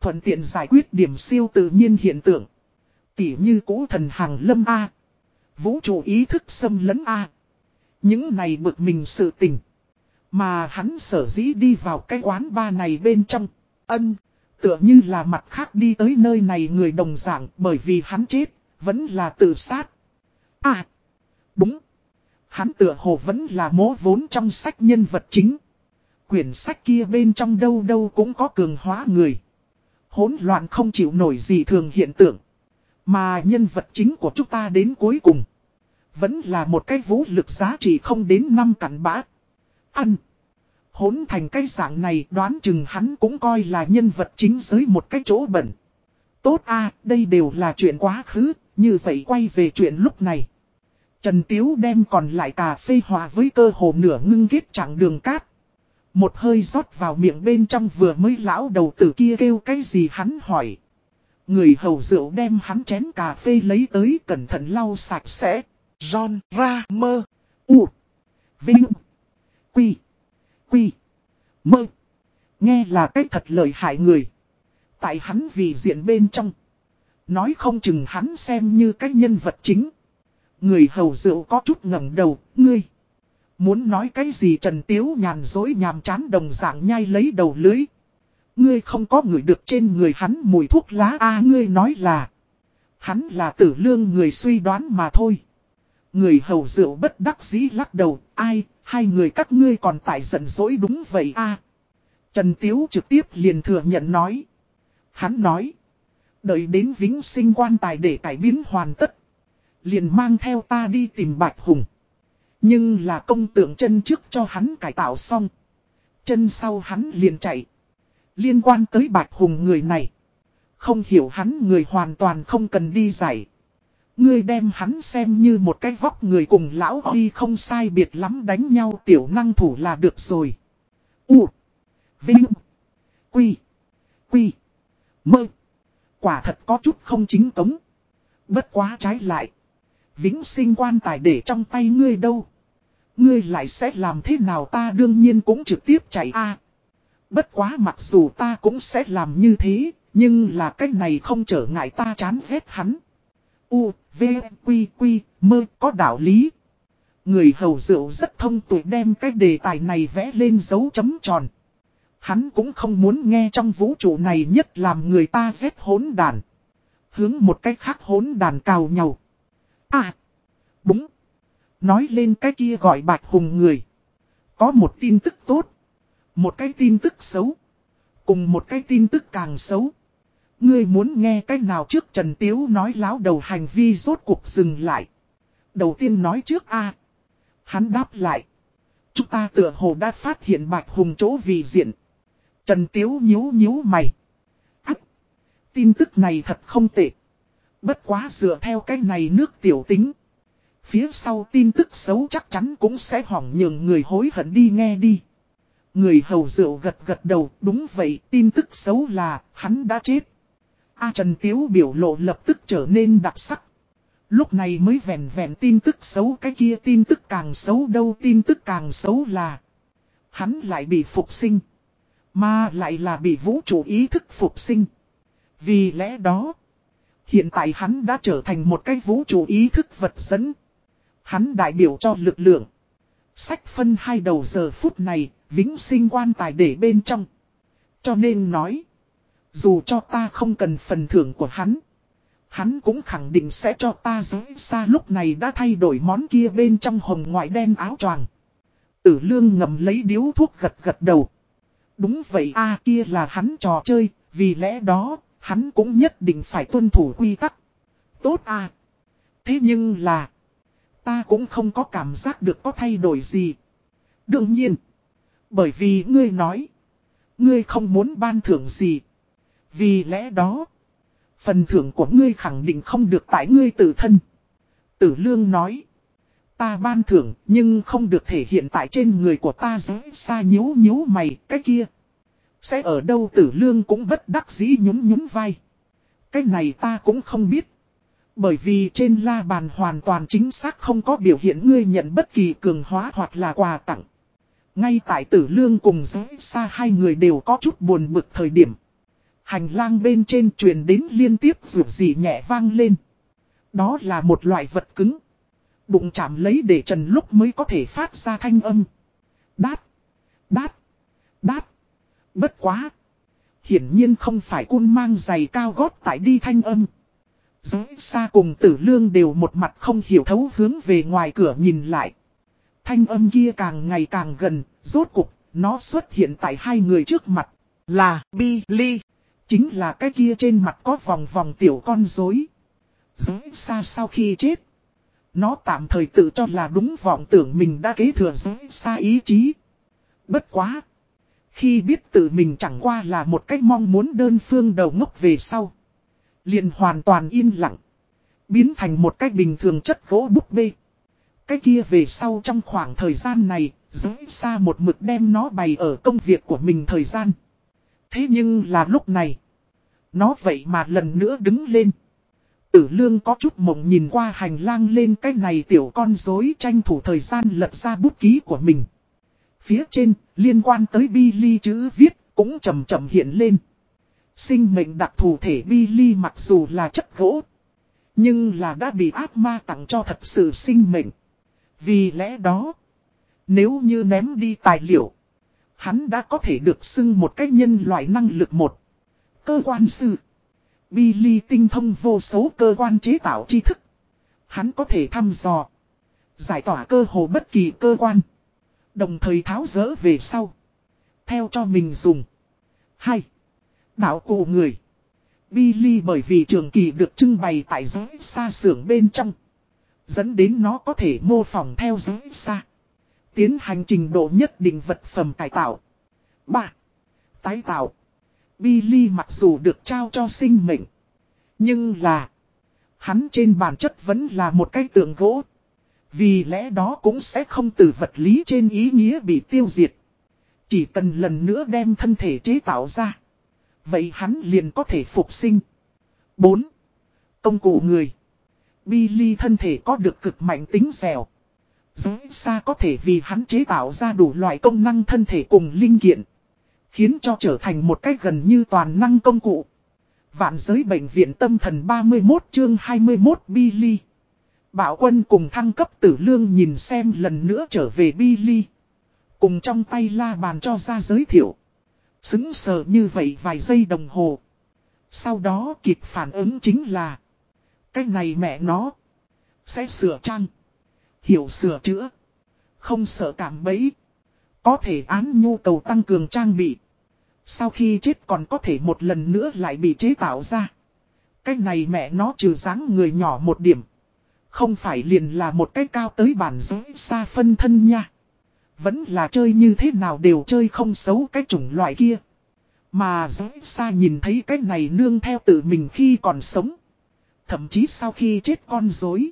Thuận tiện giải quyết điểm siêu tự nhiên hiện tượng. Tỉ như cũ thần hàng lâm A. Vũ trụ ý thức xâm lấn A. Những này bực mình sự tình. Mà hắn sở dĩ đi vào cái quán ba này bên trong. Ân. Tựa như là mặt khác đi tới nơi này người đồng dạng, bởi vì hắn chết. Vẫn là tự sát. À. Đúng. Hắn tựa hồ vẫn là mố vốn trong sách nhân vật chính. Quyển sách kia bên trong đâu đâu cũng có cường hóa người. Hỗn loạn không chịu nổi gì thường hiện tượng. Mà nhân vật chính của chúng ta đến cuối cùng. Vẫn là một cái vũ lực giá trị không đến năm cảnh bã. Ăn. Hốn thành cái dạng này đoán chừng hắn cũng coi là nhân vật chính giới một cái chỗ bẩn. Tốt a đây đều là chuyện quá khứ, như vậy quay về chuyện lúc này. Trần Tiếu đem còn lại cà phê hòa với cơ hồ nửa ngưng ghét chẳng đường cát. Một hơi rót vào miệng bên trong vừa mới lão đầu tử kia kêu cái gì hắn hỏi. Người hầu rượu đem hắn chén cà phê lấy tới cẩn thận lau sạch sẽ. John ra mơ. U. Vinh. Quy. Quy. Mơ. Nghe là cách thật lợi hại người. Tại hắn vì diện bên trong. Nói không chừng hắn xem như cái nhân vật chính. Người hầu rượu có chút ngẩng đầu, ngươi. Muốn nói cái gì Trần Tiếu nhàn dối nhàm chán đồng dạng nhai lấy đầu lưới. Ngươi không có người được trên người hắn mùi thuốc lá a à, ngươi nói là. Hắn là tử lương người suy đoán mà thôi. Người hầu rượu bất đắc dĩ lắc đầu, ai, hai người các ngươi còn tại giận dỗi đúng vậy a Trần Tiếu trực tiếp liền thừa nhận nói. Hắn nói. Đợi đến vĩnh sinh quan tài để cải biến hoàn tất. Liền mang theo ta đi tìm Bạch Hùng. Nhưng là công tượng chân trước cho hắn cải tạo xong. Chân sau hắn liền chạy. Liên quan tới Bạch Hùng người này. Không hiểu hắn người hoàn toàn không cần đi giải. Ngươi đem hắn xem như một cái vóc người cùng lão Huy không sai biệt lắm đánh nhau tiểu năng thủ là được rồi. U. Vinh. Quy. Quy. Mơ. Quả thật có chút không chính cống. Bất quá trái lại. Vĩnh sinh quan tài để trong tay ngươi đâu. Ngươi lại sẽ làm thế nào ta đương nhiên cũng trực tiếp chạy a Bất quá mặc dù ta cũng sẽ làm như thế, nhưng là cách này không trở ngại ta chán ghét hắn. U, V, Quy, Quy, mơ có đạo lý. Người hầu rượu rất thông tuệ đem cái đề tài này vẽ lên dấu chấm tròn. Hắn cũng không muốn nghe trong vũ trụ này nhất làm người ta dép hốn đàn. Hướng một cách khác hốn đàn cào nhau. À, đúng. Nói lên cái kia gọi bạch hùng người. Có một tin tức tốt. Một cái tin tức xấu. Cùng một cái tin tức càng xấu. Ngươi muốn nghe cách nào trước Trần Tiếu nói láo đầu hành vi rốt cuộc dừng lại. Đầu tiên nói trước a Hắn đáp lại. Chúng ta tựa hồ đã phát hiện bạch hùng chỗ vì diện. Trần Tiếu nhíu nhíu mày. Ác! Tin tức này thật không tệ. Bất quá dựa theo cái này nước tiểu tính. Phía sau tin tức xấu chắc chắn cũng sẽ hỏng nhường người hối hận đi nghe đi. Người hầu rượu gật gật đầu, đúng vậy, tin tức xấu là, hắn đã chết. A Trần Tiếu biểu lộ lập tức trở nên đặc sắc. Lúc này mới vẹn vẹn tin tức xấu cái kia tin tức càng xấu đâu tin tức càng xấu là. Hắn lại bị phục sinh. Mà lại là bị vũ trụ ý thức phục sinh. Vì lẽ đó, hiện tại hắn đã trở thành một cái vũ trụ ý thức vật dẫn. Hắn đại biểu cho lực lượng. Sách phân hai đầu giờ phút này, vĩnh sinh quan tài để bên trong. Cho nên nói, dù cho ta không cần phần thưởng của hắn, hắn cũng khẳng định sẽ cho ta giới xa lúc này đã thay đổi món kia bên trong hồng ngoại đen áo choàng. Tử lương ngầm lấy điếu thuốc gật gật đầu. Đúng vậy a kia là hắn trò chơi, vì lẽ đó, hắn cũng nhất định phải tuân thủ quy tắc. Tốt a Thế nhưng là, ta cũng không có cảm giác được có thay đổi gì. Đương nhiên, bởi vì ngươi nói, ngươi không muốn ban thưởng gì. Vì lẽ đó, phần thưởng của ngươi khẳng định không được tại ngươi tự thân. Tử lương nói, ta ban thưởng nhưng không được thể hiện tại trên người của ta dễ xa nhíu nhíu mày cái kia. Sẽ ở đâu tử lương cũng bất đắc dĩ nhún nhún vai. Cái này ta cũng không biết. Bởi vì trên la bàn hoàn toàn chính xác không có biểu hiện ngươi nhận bất kỳ cường hóa hoặc là quà tặng. Ngay tại tử lương cùng giới xa hai người đều có chút buồn bực thời điểm. Hành lang bên trên truyền đến liên tiếp rủ gì nhẹ vang lên. Đó là một loại vật cứng. Đụng chạm lấy để trần lúc mới có thể phát ra thanh âm. Đát, đát, đát. Bất quá. Hiển nhiên không phải cun mang giày cao gót tại đi thanh âm. Giới xa cùng tử lương đều một mặt không hiểu thấu hướng về ngoài cửa nhìn lại. Thanh âm kia càng ngày càng gần, rốt cục, nó xuất hiện tại hai người trước mặt. Là Billy. Chính là cái kia trên mặt có vòng vòng tiểu con rối. Giới xa sau khi chết. Nó tạm thời tự cho là đúng vọng tưởng mình đã kế thừa giới xa ý chí. Bất quá. Khi biết tự mình chẳng qua là một cách mong muốn đơn phương đầu ngốc về sau. Liền hoàn toàn yên lặng. Biến thành một cách bình thường chất gỗ búp bê. Cái kia về sau trong khoảng thời gian này, giới xa một mực đem nó bày ở công việc của mình thời gian. Thế nhưng là lúc này, nó vậy mà lần nữa đứng lên. Tử lương có chút mộng nhìn qua hành lang lên cái này tiểu con dối tranh thủ thời gian lật ra bút ký của mình. Phía trên, liên quan tới Billy chữ viết, cũng chậm chậm hiện lên. Sinh mệnh đặc thù thể Billy mặc dù là chất gỗ. Nhưng là đã bị ác ma tặng cho thật sự sinh mệnh. Vì lẽ đó, nếu như ném đi tài liệu, hắn đã có thể được xưng một cách nhân loại năng lực một. Cơ quan sư. Billy tinh thông vô số cơ quan chế tạo tri thức. Hắn có thể thăm dò. Giải tỏa cơ hồ bất kỳ cơ quan. Đồng thời tháo rỡ về sau. Theo cho mình dùng. Hai. Đạo cụ người. Billy bởi vì trường kỳ được trưng bày tại giới xa xưởng bên trong. Dẫn đến nó có thể mô phỏng theo giới xa. Tiến hành trình độ nhất định vật phẩm cải tạo. 3. Tái tạo. Billy mặc dù được trao cho sinh mệnh. Nhưng là. Hắn trên bản chất vẫn là một cái tượng gỗ. Vì lẽ đó cũng sẽ không từ vật lý trên ý nghĩa bị tiêu diệt. Chỉ cần lần nữa đem thân thể chế tạo ra. Vậy hắn liền có thể phục sinh. 4. Công cụ người. Billy thân thể có được cực mạnh tính dẻo. Giới xa có thể vì hắn chế tạo ra đủ loại công năng thân thể cùng linh kiện. Khiến cho trở thành một cách gần như toàn năng công cụ. Vạn giới bệnh viện tâm thần 31 chương 21 Billy. Bảo quân cùng thăng cấp tử lương nhìn xem lần nữa trở về Billy. Cùng trong tay la bàn cho ra giới thiệu. Xứng sờ như vậy vài giây đồng hồ. Sau đó kịp phản ứng chính là. Cái này mẹ nó. Sẽ sửa trang. Hiểu sửa chữa. Không sợ cảm bẫy. Có thể án nhu cầu tăng cường trang bị. Sau khi chết còn có thể một lần nữa lại bị chế tạo ra. Cái này mẹ nó trừ dáng người nhỏ một điểm. Không phải liền là một cái cao tới bản giới xa phân thân nha. Vẫn là chơi như thế nào đều chơi không xấu cái chủng loại kia. Mà giới xa nhìn thấy cái này nương theo tự mình khi còn sống. Thậm chí sau khi chết con dối.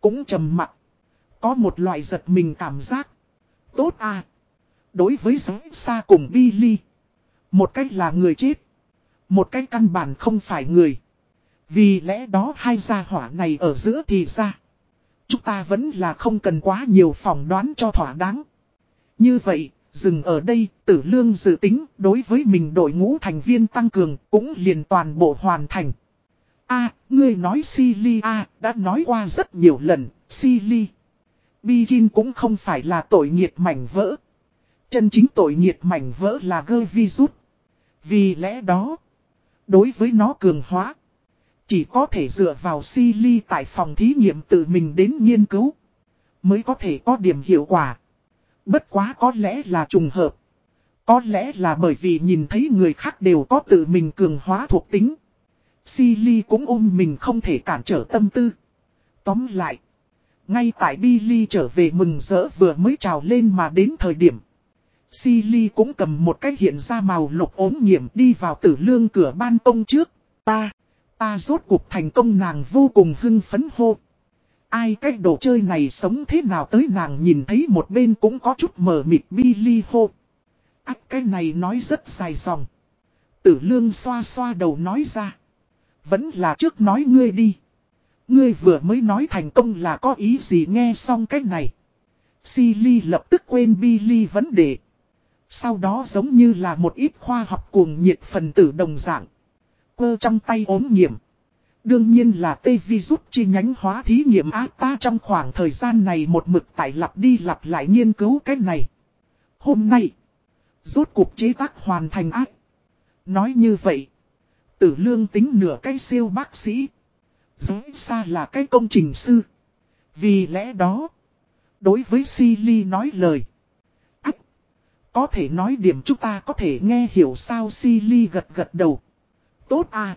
Cũng trầm mặc. Có một loại giật mình cảm giác. Tốt à. Đối với giới xa cùng Billy. Một cách là người chết. Một cách căn bản không phải người. Vì lẽ đó hai gia hỏa này ở giữa thì ra. Chúng ta vẫn là không cần quá nhiều phỏng đoán cho thỏa đáng. Như vậy, dừng ở đây, tử lương dự tính đối với mình đội ngũ thành viên tăng cường cũng liền toàn bộ hoàn thành. a ngươi nói Silly a đã nói qua rất nhiều lần, Silly. Begin cũng không phải là tội nghiệt mảnh vỡ. Chân chính tội nghiệt mảnh vỡ là gơ virus. Vì lẽ đó, đối với nó cường hóa, chỉ có thể dựa vào si ly tại phòng thí nghiệm tự mình đến nghiên cứu, mới có thể có điểm hiệu quả. Bất quá có lẽ là trùng hợp. Có lẽ là bởi vì nhìn thấy người khác đều có tự mình cường hóa thuộc tính. Si ly cũng ôm mình không thể cản trở tâm tư. Tóm lại. Ngay tại Billy trở về mừng rỡ vừa mới trào lên mà đến thời điểm. Silly cũng cầm một cái hiện ra màu lục ốm nghiệm đi vào tử lương cửa ban công trước. Ta, ta rốt cuộc thành công nàng vô cùng hưng phấn hô. Ai cái đồ chơi này sống thế nào tới nàng nhìn thấy một bên cũng có chút mờ mịt Billy hô. Ác cái này nói rất dài dòng. Tử lương xoa xoa đầu nói ra. Vẫn là trước nói ngươi đi. Ngươi vừa mới nói thành công là có ý gì nghe xong cách này. Silly lập tức quên Billy vấn đề. Sau đó giống như là một ít khoa học cuồng nhiệt phần tử đồng dạng. quơ trong tay ốm nghiệm. Đương nhiên là tê vi chi nhánh hóa thí nghiệm ác ta trong khoảng thời gian này một mực tại lặp đi lặp lại nghiên cứu cách này. Hôm nay, rốt cuộc chế tác hoàn thành ác. Nói như vậy, tử lương tính nửa cái siêu bác sĩ. Giới xa là cái công trình sư. Vì lẽ đó, đối với Silly nói lời. Ách, có thể nói điểm chúng ta có thể nghe hiểu sao Silly gật gật đầu. Tốt à.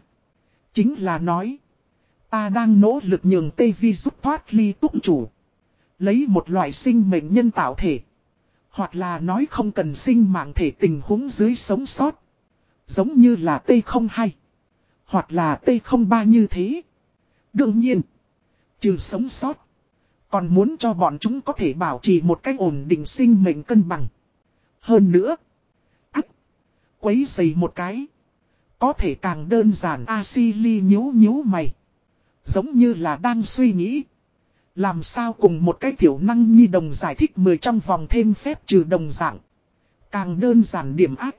Chính là nói. Ta đang nỗ lực nhường Tây vi giúp thoát ly túc chủ. Lấy một loại sinh mệnh nhân tạo thể. Hoặc là nói không cần sinh mạng thể tình huống dưới sống sót. Giống như là T02. Hoặc là T03 như thế. Đương nhiên. Trừ sống sót. Còn muốn cho bọn chúng có thể bảo trì một cách ổn định sinh mệnh cân bằng. Hơn nữa. Ách. Quấy dày một cái. Có thể càng đơn giản A-si-li nhếu nhếu mày. Giống như là đang suy nghĩ. Làm sao cùng một cái thiểu năng nhi đồng giải thích 10 trong vòng thêm phép trừ đồng dạng. Càng đơn giản điểm ác.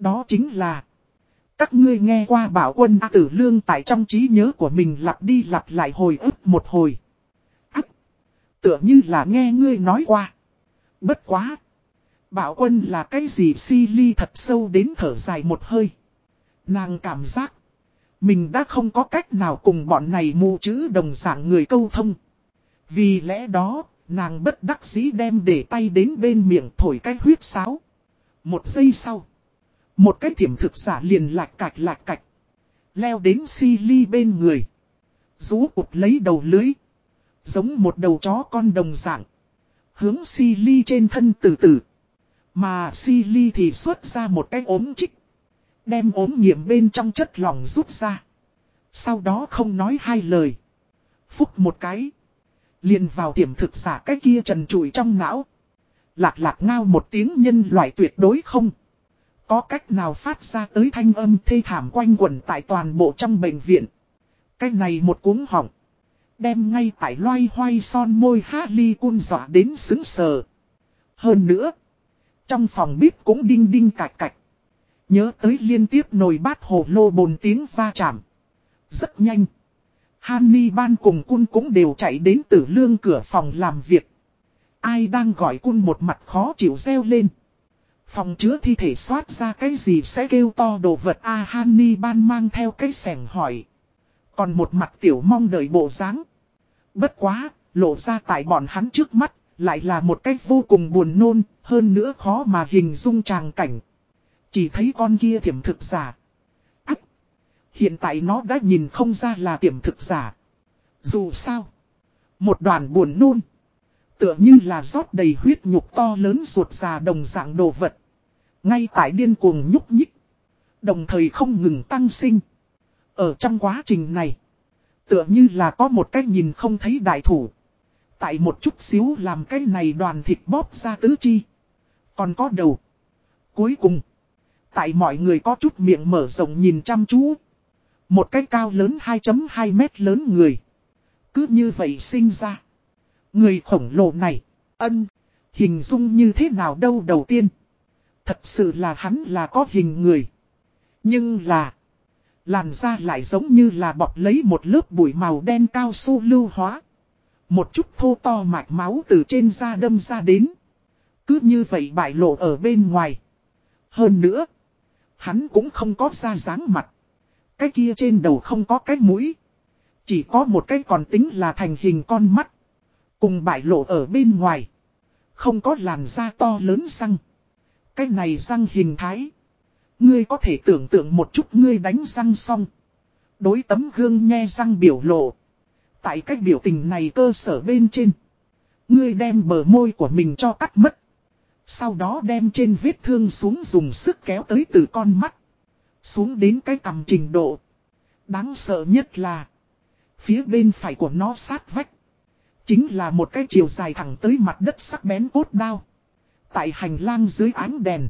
Đó chính là. Các ngươi nghe qua bảo quân A tử lương tại trong trí nhớ của mình lặp đi lặp lại hồi ức một hồi. Ác. Tựa như là nghe ngươi nói qua. Bất quá. Bảo quân là cái gì si ly thật sâu đến thở dài một hơi. Nàng cảm giác. Mình đã không có cách nào cùng bọn này mù chữ đồng dạng người câu thông. Vì lẽ đó, nàng bất đắc dĩ đem để tay đến bên miệng thổi cái huyết sáo. Một giây sau, một cái thiểm thực giả liền lạc cạch lạc cạch. Leo đến si ly bên người. Rú ụt lấy đầu lưới. Giống một đầu chó con đồng dạng. Hướng si ly trên thân từ từ. Mà si ly thì xuất ra một cái ốm chích. Đem ốm nghiệm bên trong chất lỏng rút ra. Sau đó không nói hai lời. Phúc một cái. liền vào tiềm thực giả cái kia trần trụi trong não. Lạc lạc ngao một tiếng nhân loại tuyệt đối không. Có cách nào phát ra tới thanh âm thê thảm quanh quẩn tại toàn bộ trong bệnh viện. Cái này một cuống họng. Đem ngay tại loay hoay son môi Harley cun dọa đến xứng sờ. Hơn nữa. Trong phòng bếp cũng đinh đinh cạch cạch. Nhớ tới liên tiếp nồi bát hồ lô bồn tiếng va chạm. Rất nhanh. Hanni ban cùng cun cũng đều chạy đến tử lương cửa phòng làm việc. Ai đang gọi cun một mặt khó chịu reo lên. Phòng chứa thi thể xoát ra cái gì sẽ kêu to đồ vật A Hanni ban mang theo cái sẻng hỏi. Còn một mặt tiểu mong đợi bộ dáng Bất quá, lộ ra tại bọn hắn trước mắt, lại là một cách vô cùng buồn nôn, hơn nữa khó mà hình dung tràng cảnh. Chỉ thấy con kia thiểm thực giả. Ách! Hiện tại nó đã nhìn không ra là tiềm thực giả. Dù sao. Một đoàn buồn nôn. Tựa như là rót đầy huyết nhục to lớn ruột già đồng dạng đồ vật. Ngay tại điên cuồng nhúc nhích. Đồng thời không ngừng tăng sinh. Ở trong quá trình này. Tựa như là có một cái nhìn không thấy đại thủ. Tại một chút xíu làm cái này đoàn thịt bóp ra tứ chi. Còn có đầu. Cuối cùng. Tại mọi người có chút miệng mở rộng nhìn chăm chú. Một cái cao lớn 2.2 mét lớn người. Cứ như vậy sinh ra. Người khổng lồ này, ân, hình dung như thế nào đâu đầu tiên. Thật sự là hắn là có hình người. Nhưng là, làn da lại giống như là bọt lấy một lớp bụi màu đen cao su lưu hóa. Một chút thô to mạch máu từ trên da đâm ra đến. Cứ như vậy bại lộ ở bên ngoài. Hơn nữa, Hắn cũng không có da dáng mặt. Cái kia trên đầu không có cái mũi. Chỉ có một cái còn tính là thành hình con mắt. Cùng bại lộ ở bên ngoài. Không có làn da to lớn răng. Cái này răng hình thái. Ngươi có thể tưởng tượng một chút ngươi đánh răng xong. Đối tấm gương nhe răng biểu lộ. Tại cách biểu tình này cơ sở bên trên. Ngươi đem bờ môi của mình cho cắt mất. Sau đó đem trên vết thương xuống dùng sức kéo tới từ con mắt. Xuống đến cái cầm trình độ. Đáng sợ nhất là. Phía bên phải của nó sát vách. Chính là một cái chiều dài thẳng tới mặt đất sắc bén cốt đao. Tại hành lang dưới ánh đèn.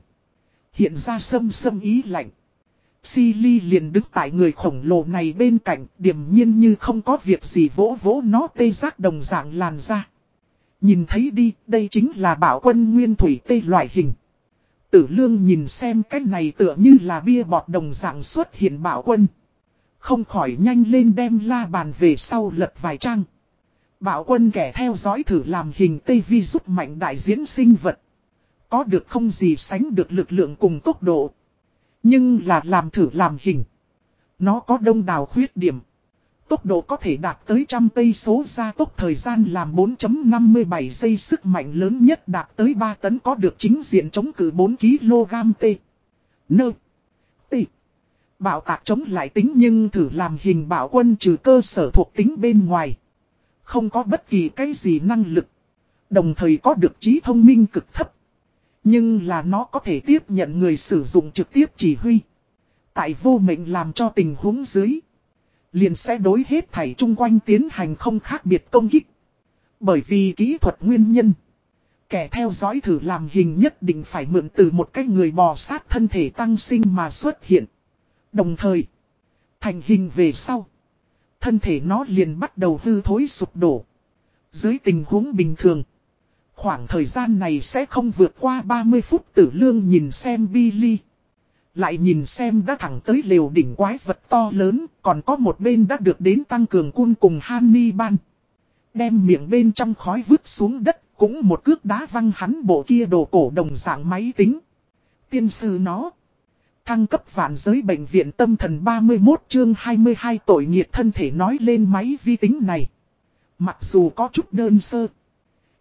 Hiện ra sâm sâm ý lạnh. Silly liền đứng tại người khổng lồ này bên cạnh, điềm nhiên như không có việc gì vỗ vỗ nó tê giác đồng dạng làn ra. Nhìn thấy đi, đây chính là bảo quân nguyên thủy tê loại hình. Tử lương nhìn xem cái này tựa như là bia bọt đồng dạng xuất hiện bảo quân. Không khỏi nhanh lên đem la bàn về sau lật vài trang. Bảo quân kẻ theo dõi thử làm hình tây vi giúp mạnh đại diễn sinh vật. Có được không gì sánh được lực lượng cùng tốc độ. Nhưng là làm thử làm hình. Nó có đông đảo khuyết điểm. Tốc độ có thể đạt tới trăm cây số gia tốc thời gian làm 4.57 giây sức mạnh lớn nhất đạt tới 3 tấn có được chính diện chống cự 4 kg T. Nơ. T. Bảo tạc chống lại tính nhưng thử làm hình bảo quân trừ cơ sở thuộc tính bên ngoài. Không có bất kỳ cái gì năng lực. Đồng thời có được trí thông minh cực thấp. Nhưng là nó có thể tiếp nhận người sử dụng trực tiếp chỉ huy. Tại vô mệnh làm cho tình huống dưới. Liền sẽ đối hết thảy chung quanh tiến hành không khác biệt công kích. Bởi vì kỹ thuật nguyên nhân. Kẻ theo dõi thử làm hình nhất định phải mượn từ một cái người bò sát thân thể tăng sinh mà xuất hiện. Đồng thời, thành hình về sau. Thân thể nó liền bắt đầu hư thối sụp đổ. Dưới tình huống bình thường. Khoảng thời gian này sẽ không vượt qua 30 phút tử lương nhìn xem Billy. Lại nhìn xem đã thẳng tới lều đỉnh quái vật to lớn, còn có một bên đã được đến tăng cường cun cùng Hannibal. Đem miệng bên trong khói vứt xuống đất, cũng một cước đá văng hắn bộ kia đồ cổ đồng dạng máy tính. Tiên sư nó. Thăng cấp vạn giới bệnh viện tâm thần 31 chương 22 tội nghiệt thân thể nói lên máy vi tính này. Mặc dù có chút đơn sơ.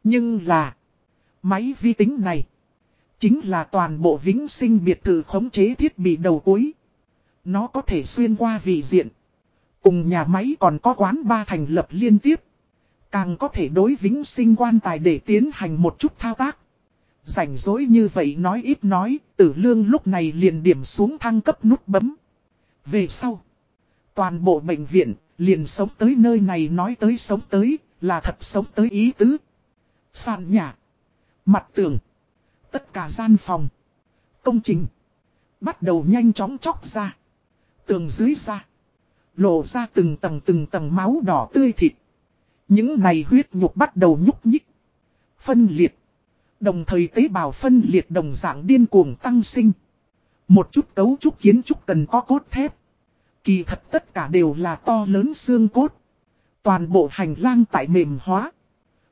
Nhưng là. Máy vi tính này. Chính là toàn bộ vĩnh sinh biệt thự khống chế thiết bị đầu cuối. Nó có thể xuyên qua vị diện. Cùng nhà máy còn có quán ba thành lập liên tiếp. Càng có thể đối vĩnh sinh quan tài để tiến hành một chút thao tác. Rảnh rỗi như vậy nói ít nói, tử lương lúc này liền điểm xuống thăng cấp nút bấm. Về sau, toàn bộ bệnh viện, liền sống tới nơi này nói tới sống tới, là thật sống tới ý tứ. Sàn nhà, mặt tường, tất cả gian phòng, công trình, bắt đầu nhanh chóng chóc ra. Tường dưới ra, lộ ra từng tầng từng tầng máu đỏ tươi thịt. Những này huyết nhục bắt đầu nhúc nhích, phân liệt. Đồng thời tế bào phân liệt đồng dạng điên cuồng tăng sinh. Một chút cấu trúc kiến trúc cần có cốt thép. Kỳ thật tất cả đều là to lớn xương cốt. Toàn bộ hành lang tại mềm hóa.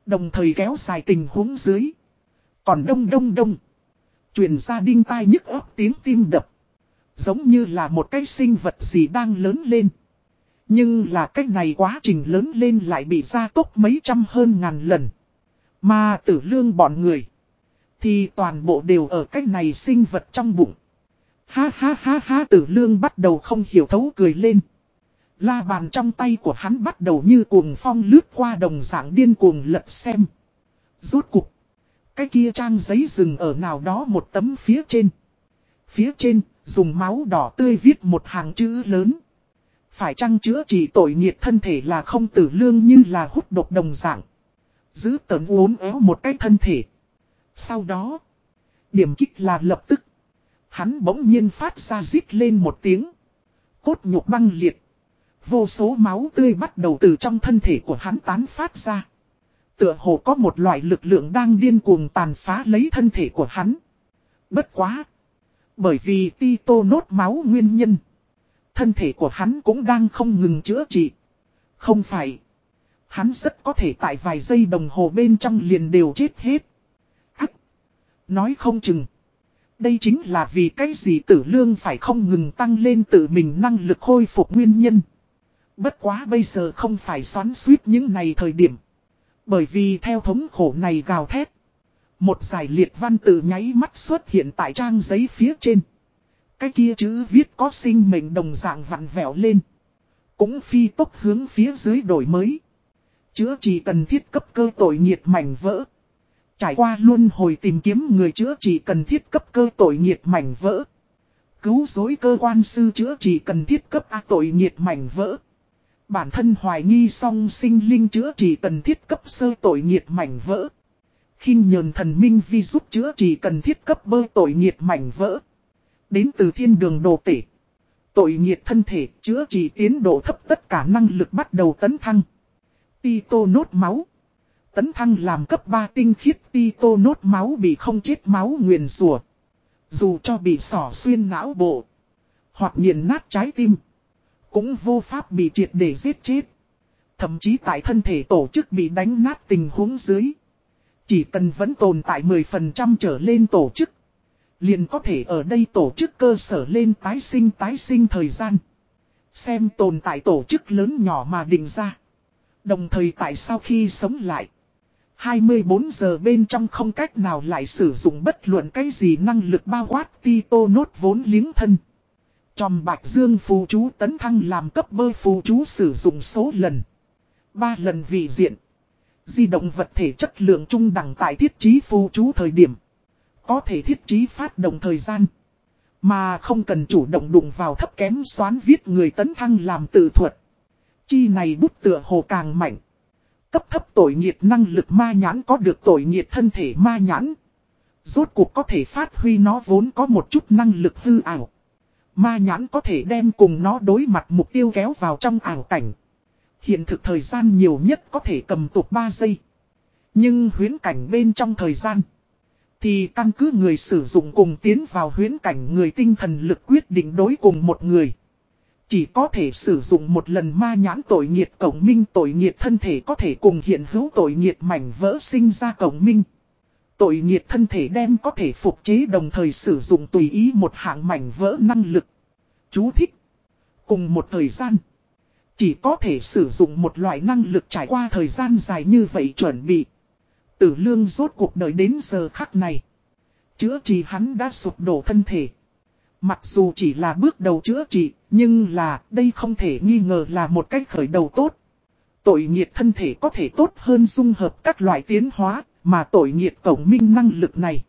Đồng thời kéo dài tình huống dưới. Còn đông đông đông. Truyền ra đinh tai nhức ớt tiếng tim đập. Giống như là một cái sinh vật gì đang lớn lên. Nhưng là cách này quá trình lớn lên lại bị gia tốc mấy trăm hơn ngàn lần. Mà tử lương bọn người. Thì toàn bộ đều ở cách này sinh vật trong bụng. Ha ha ha ha tử lương bắt đầu không hiểu thấu cười lên. La bàn trong tay của hắn bắt đầu như cuồng phong lướt qua đồng dạng điên cuồng lật xem. Rốt cục. Cái kia trang giấy dừng ở nào đó một tấm phía trên. Phía trên, dùng máu đỏ tươi viết một hàng chữ lớn. Phải chăng chữa trị tội nghiệt thân thể là không tử lương như là hút độc đồng dạng. Giữ tẩn uốn éo một cái thân thể. Sau đó, điểm kích là lập tức. Hắn bỗng nhiên phát ra rít lên một tiếng. Cốt nhục băng liệt. Vô số máu tươi bắt đầu từ trong thân thể của hắn tán phát ra. Tựa hồ có một loại lực lượng đang điên cuồng tàn phá lấy thân thể của hắn. Bất quá. Bởi vì ti tô nốt máu nguyên nhân. Thân thể của hắn cũng đang không ngừng chữa trị. Không phải. Hắn rất có thể tại vài giây đồng hồ bên trong liền đều chết hết. Nói không chừng. Đây chính là vì cái gì tử lương phải không ngừng tăng lên tự mình năng lực khôi phục nguyên nhân. Bất quá bây giờ không phải xoắn suýt những này thời điểm. Bởi vì theo thống khổ này gào thét. Một giải liệt văn tự nháy mắt xuất hiện tại trang giấy phía trên. Cái kia chữ viết có sinh mệnh đồng dạng vặn vẹo lên. Cũng phi tốc hướng phía dưới đổi mới. Chữa chỉ cần thiết cấp cơ tội nhiệt mảnh vỡ. Trải qua luôn hồi tìm kiếm người chữa trị cần thiết cấp cơ tội nghiệt mảnh vỡ. Cứu dối cơ quan sư chữa trị cần thiết cấp A tội nghiệt mảnh vỡ. Bản thân hoài nghi song sinh linh chữa trị cần thiết cấp sơ tội nghiệt mảnh vỡ. khinh nhờn thần minh vi giúp chữa trị cần thiết cấp bơ tội nghiệt mảnh vỡ. Đến từ thiên đường đồ tể. Tội nghiệt thân thể chữa trị tiến độ thấp tất cả năng lực bắt đầu tấn thăng. Ti tô nốt máu. Tấn thăng làm cấp 3 tinh khiết ti tô nốt máu bị không chết máu nguyền rùa. Dù cho bị sỏ xuyên não bộ. Hoặc nghiền nát trái tim. cũng vô pháp bị triệt để giết chết. Thậm chí tại thân thể tổ chức bị đánh nát tình huống dưới. Chỉ cần vẫn tồn tại 10% trở lên tổ chức. Liền có thể ở đây tổ chức cơ sở lên tái sinh tái sinh thời gian. Xem tồn tại tổ chức lớn nhỏ mà định ra. Đồng thời tại sao khi sống lại. 24 giờ bên trong không cách nào lại sử dụng bất luận cái gì năng lực bao quát ti tô nốt vốn liếng thân. Tròm bạch dương phù chú tấn thăng làm cấp bơ phù chú sử dụng số lần. 3 lần vị diện. Di động vật thể chất lượng trung đẳng tại thiết trí phù chú thời điểm. Có thể thiết trí phát động thời gian. Mà không cần chủ động đụng vào thấp kém xoán viết người tấn thăng làm tự thuật. Chi này bút tựa hồ càng mạnh. Cấp thấp tội nghiệt năng lực ma nhãn có được tội nghiệt thân thể ma nhãn. Rốt cuộc có thể phát huy nó vốn có một chút năng lực hư ảo. Ma nhãn có thể đem cùng nó đối mặt mục tiêu kéo vào trong ảo cảnh. Hiện thực thời gian nhiều nhất có thể cầm tục 3 giây. Nhưng huyến cảnh bên trong thời gian. Thì căn cứ người sử dụng cùng tiến vào huyến cảnh người tinh thần lực quyết định đối cùng một người. Chỉ có thể sử dụng một lần ma nhãn tội nghiệt cổng minh, tội nghiệt thân thể có thể cùng hiện hữu tội nghiệt mảnh vỡ sinh ra cổng minh. Tội nghiệt thân thể đem có thể phục chế đồng thời sử dụng tùy ý một hạng mảnh vỡ năng lực. Chú thích. Cùng một thời gian. Chỉ có thể sử dụng một loại năng lực trải qua thời gian dài như vậy chuẩn bị. Tử lương rốt cuộc đời đến giờ khắc này. Chữa trị hắn đã sụp đổ thân thể. Mặc dù chỉ là bước đầu chữa trị, nhưng là đây không thể nghi ngờ là một cách khởi đầu tốt. Tội nghiệt thân thể có thể tốt hơn dung hợp các loại tiến hóa, mà tội nghiệt cổng minh năng lực này.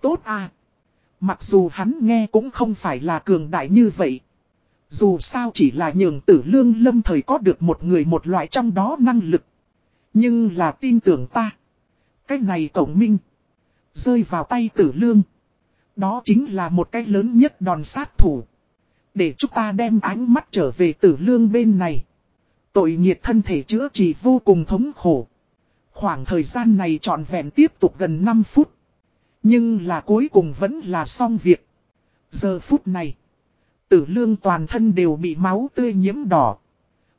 Tốt à! Mặc dù hắn nghe cũng không phải là cường đại như vậy. Dù sao chỉ là nhường tử lương lâm thời có được một người một loại trong đó năng lực. Nhưng là tin tưởng ta. Cái này cổng minh. Rơi vào tay tử lương. Đó chính là một cái lớn nhất đòn sát thủ. Để chúng ta đem ánh mắt trở về tử lương bên này. Tội nhiệt thân thể chữa trị vô cùng thống khổ. Khoảng thời gian này trọn vẹn tiếp tục gần 5 phút. Nhưng là cuối cùng vẫn là xong việc. Giờ phút này. Tử lương toàn thân đều bị máu tươi nhiễm đỏ.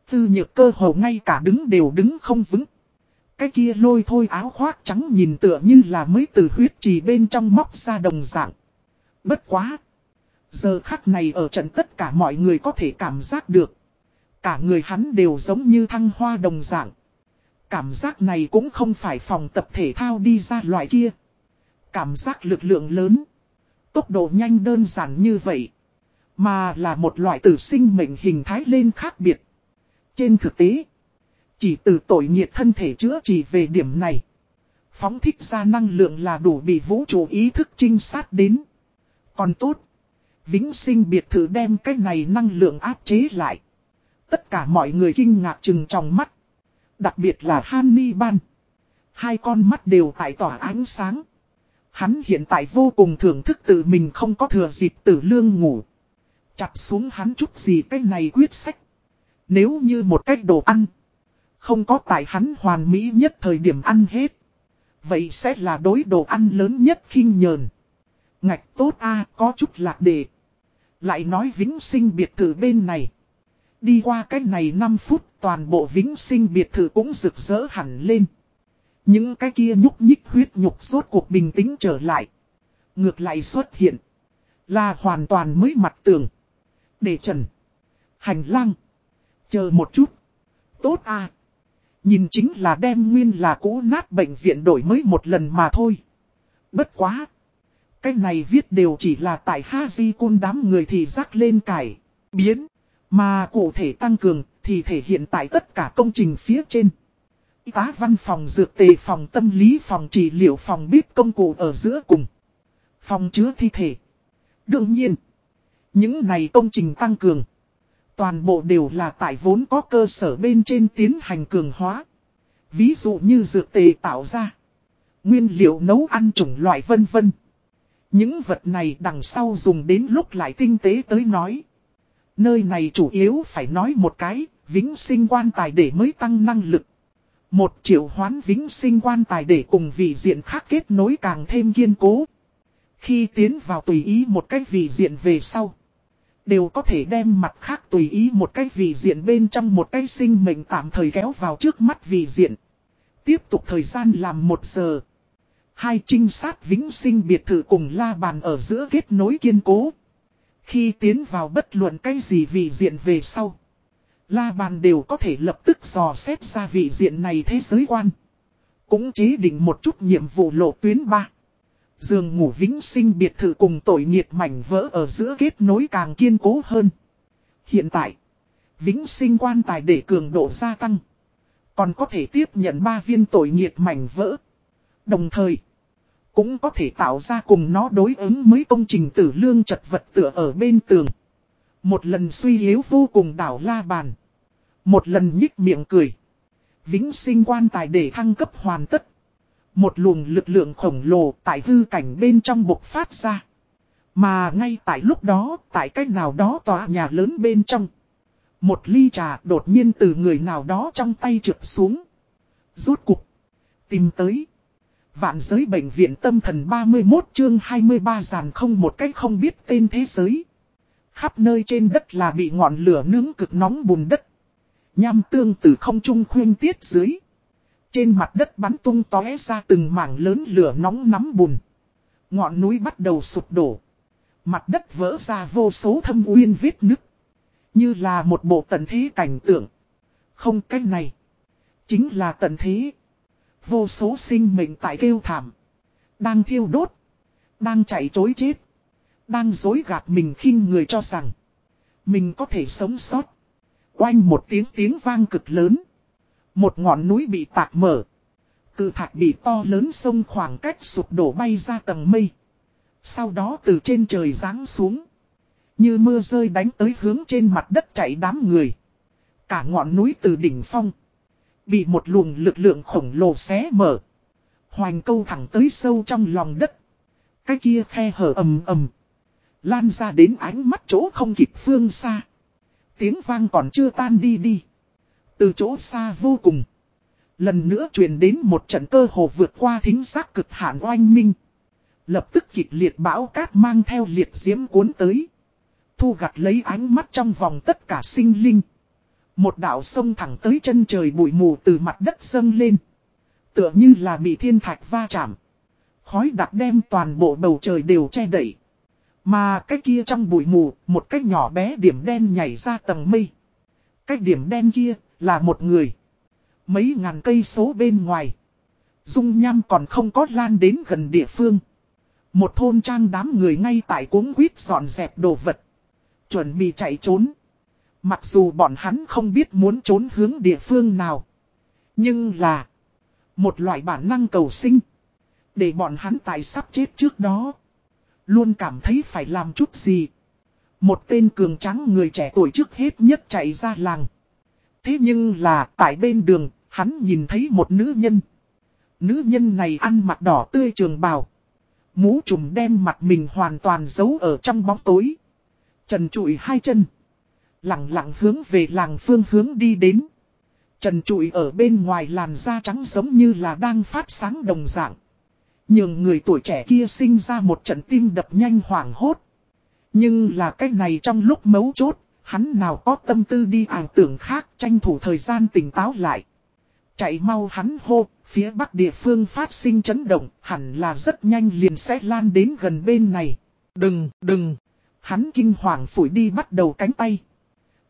Tư nhược cơ hồ ngay cả đứng đều đứng không vững. Cái kia lôi thôi áo khoác trắng nhìn tựa như là mới từ huyết trì bên trong móc ra đồng dạng. Bất quá. Giờ khắc này ở trận tất cả mọi người có thể cảm giác được. Cả người hắn đều giống như thăng hoa đồng dạng. Cảm giác này cũng không phải phòng tập thể thao đi ra loại kia. Cảm giác lực lượng lớn. Tốc độ nhanh đơn giản như vậy. Mà là một loại tử sinh mệnh hình thái lên khác biệt. Trên thực tế. Chỉ từ tội nhiệt thân thể chữa chỉ về điểm này. Phóng thích ra năng lượng là đủ bị vũ trụ ý thức trinh sát đến. Còn tốt. Vĩnh sinh biệt thự đem cái này năng lượng áp chế lại. Tất cả mọi người kinh ngạc chừng trong mắt. Đặc biệt là Hannibal. Hai con mắt đều tại tỏa ánh sáng. Hắn hiện tại vô cùng thưởng thức tự mình không có thừa dịp tử lương ngủ. Chặt xuống hắn chút gì cái này quyết sách. Nếu như một cách đồ ăn. Không có tại hắn hoàn mỹ nhất thời điểm ăn hết. Vậy sẽ là đối đồ ăn lớn nhất khinh nhờn. Ngạch tốt a, có chút lạc đề. Lại nói vĩnh sinh biệt thự bên này. Đi qua cách này 5 phút, toàn bộ vĩnh sinh biệt thự cũng rực rỡ hẳn lên. Những cái kia nhúc nhích huyết nhục suốt cuộc bình tĩnh trở lại. Ngược lại xuất hiện. Là hoàn toàn mới mặt tường. Để trần. Hành lang. Chờ một chút. Tốt à. Nhìn chính là đem nguyên là cũ nát bệnh viện đổi mới một lần mà thôi. Bất quá cách này viết đều chỉ là tại Haji côn đám người thì rắc lên cải, biến. Mà cụ thể tăng cường thì thể hiện tại tất cả công trình phía trên. Y tá văn phòng dược tề phòng tâm lý phòng trị liệu phòng bếp công cụ ở giữa cùng. Phòng chứa thi thể. Đương nhiên. Những này công trình tăng cường. Toàn bộ đều là tại vốn có cơ sở bên trên tiến hành cường hóa. Ví dụ như dược tề tạo ra. Nguyên liệu nấu ăn chủng loại vân vân. Những vật này đằng sau dùng đến lúc lại tinh tế tới nói. Nơi này chủ yếu phải nói một cái, vĩnh sinh quan tài để mới tăng năng lực. Một triệu hoán vĩnh sinh quan tài để cùng vị diện khác kết nối càng thêm kiên cố. Khi tiến vào tùy ý một cách vị diện về sau. Đều có thể đem mặt khác tùy ý một cái vị diện bên trong một cái sinh mệnh tạm thời kéo vào trước mắt vị diện. Tiếp tục thời gian làm một giờ. Hai trinh sát vĩnh sinh biệt thự cùng la bàn ở giữa kết nối kiên cố. Khi tiến vào bất luận cái gì vị diện về sau. La bàn đều có thể lập tức dò xét ra vị diện này thế giới quan. Cũng chế định một chút nhiệm vụ lộ tuyến 3. Giường ngủ vĩnh sinh biệt thự cùng tội nghiệt mảnh vỡ ở giữa kết nối càng kiên cố hơn. Hiện tại, vĩnh sinh quan tài để cường độ gia tăng. Còn có thể tiếp nhận 3 viên tội nghiệt mảnh vỡ. Đồng thời, cũng có thể tạo ra cùng nó đối ứng mới công trình tử lương chật vật tựa ở bên tường. Một lần suy yếu vô cùng đảo la bàn. Một lần nhích miệng cười. Vĩnh sinh quan tài để thăng cấp hoàn tất. Một luồng lực lượng khổng lồ tại hư cảnh bên trong bộc phát ra. Mà ngay tại lúc đó, tại cách nào đó tòa nhà lớn bên trong. Một ly trà đột nhiên từ người nào đó trong tay trượt xuống. Rốt cục. Tìm tới. Vạn giới bệnh viện tâm thần 31 chương 23 giàn không một cách không biết tên thế giới. Khắp nơi trên đất là bị ngọn lửa nướng cực nóng bùn đất. Nham tương từ không trung khuyên tiết dưới. Trên mặt đất bắn tung tóe ra từng mảng lớn lửa nóng nắm bùn. Ngọn núi bắt đầu sụp đổ. Mặt đất vỡ ra vô số thâm uyên vết nứt. Như là một bộ tận thế cảnh tượng. Không cách này. Chính là tận thế. Vô số sinh mệnh tại kêu thảm. Đang thiêu đốt. Đang chạy chối chết. Đang dối gạt mình khinh người cho rằng. Mình có thể sống sót. Oanh một tiếng tiếng vang cực lớn. Một ngọn núi bị tạc mở. Cự thạch bị to lớn sông khoảng cách sụp đổ bay ra tầng mây. Sau đó từ trên trời giáng xuống. Như mưa rơi đánh tới hướng trên mặt đất chạy đám người. Cả ngọn núi từ đỉnh phong. Bị một luồng lực lượng khổng lồ xé mở. Hoành câu thẳng tới sâu trong lòng đất. Cái kia khe hở ầm ầm. Lan ra đến ánh mắt chỗ không kịp phương xa. Tiếng vang còn chưa tan đi đi. Từ chỗ xa vô cùng. Lần nữa truyền đến một trận cơ hồ vượt qua thính giác cực hạn oanh minh. Lập tức kịch liệt bão cát mang theo liệt diễm cuốn tới. Thu gặt lấy ánh mắt trong vòng tất cả sinh linh. Một đảo sông thẳng tới chân trời bụi mù từ mặt đất dâng lên. Tựa như là bị thiên thạch va chạm. Khói đặc đem toàn bộ bầu trời đều che đậy. Mà cái kia trong bụi mù, một cái nhỏ bé điểm đen nhảy ra tầng mây. Cái điểm đen kia, là một người. Mấy ngàn cây số bên ngoài. Dung nham còn không có lan đến gần địa phương. Một thôn trang đám người ngay tại cuống quýt dọn dẹp đồ vật. Chuẩn bị chạy trốn. Mặc dù bọn hắn không biết muốn trốn hướng địa phương nào. Nhưng là. Một loại bản năng cầu sinh. Để bọn hắn tại sắp chết trước đó. Luôn cảm thấy phải làm chút gì. Một tên cường trắng người trẻ tuổi trước hết nhất chạy ra làng. Thế nhưng là tại bên đường, hắn nhìn thấy một nữ nhân. Nữ nhân này ăn mặc đỏ tươi trường bào. Mũ trùm đem mặt mình hoàn toàn giấu ở trong bóng tối. Trần trụi hai chân. Lặng lặng hướng về làng phương hướng đi đến. Trần trụi ở bên ngoài làn da trắng giống như là đang phát sáng đồng dạng. Nhưng người tuổi trẻ kia sinh ra một trận tim đập nhanh hoảng hốt. Nhưng là cái này trong lúc mấu chốt, hắn nào có tâm tư đi ảo tưởng khác tranh thủ thời gian tỉnh táo lại. Chạy mau hắn hô, phía bắc địa phương phát sinh chấn động, hẳn là rất nhanh liền sẽ lan đến gần bên này. Đừng, đừng. Hắn kinh hoàng phủi đi bắt đầu cánh tay.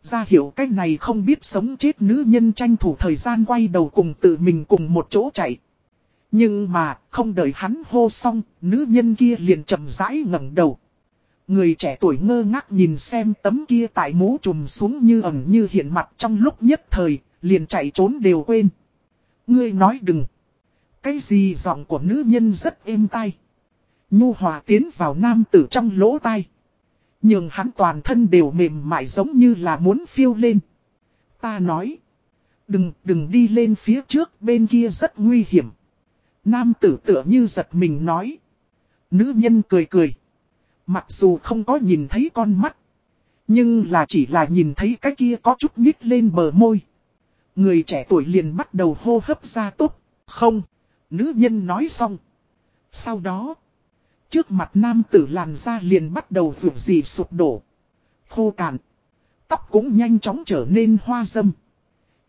Ra hiểu cách này không biết sống chết nữ nhân tranh thủ thời gian quay đầu cùng tự mình cùng một chỗ chạy. Nhưng mà, không đợi hắn hô xong, nữ nhân kia liền chậm rãi ngẩng đầu. Người trẻ tuổi ngơ ngác nhìn xem tấm kia tại mũ trùm xuống như ẩn như hiện mặt trong lúc nhất thời, liền chạy trốn đều quên. Ngươi nói đừng. Cái gì giọng của nữ nhân rất êm tai. Nhu hòa tiến vào nam tử trong lỗ tai. Nhưng hắn toàn thân đều mềm mại giống như là muốn phiêu lên. Ta nói. Đừng, đừng đi lên phía trước, bên kia rất nguy hiểm. Nam tử tựa như giật mình nói. Nữ nhân cười cười. Mặc dù không có nhìn thấy con mắt. Nhưng là chỉ là nhìn thấy cái kia có chút nhích lên bờ môi. Người trẻ tuổi liền bắt đầu hô hấp ra tốt. Không. Nữ nhân nói xong. Sau đó. Trước mặt nam tử làn da liền bắt đầu vượt gì sụp đổ. khô cạn. Tóc cũng nhanh chóng trở nên hoa dâm.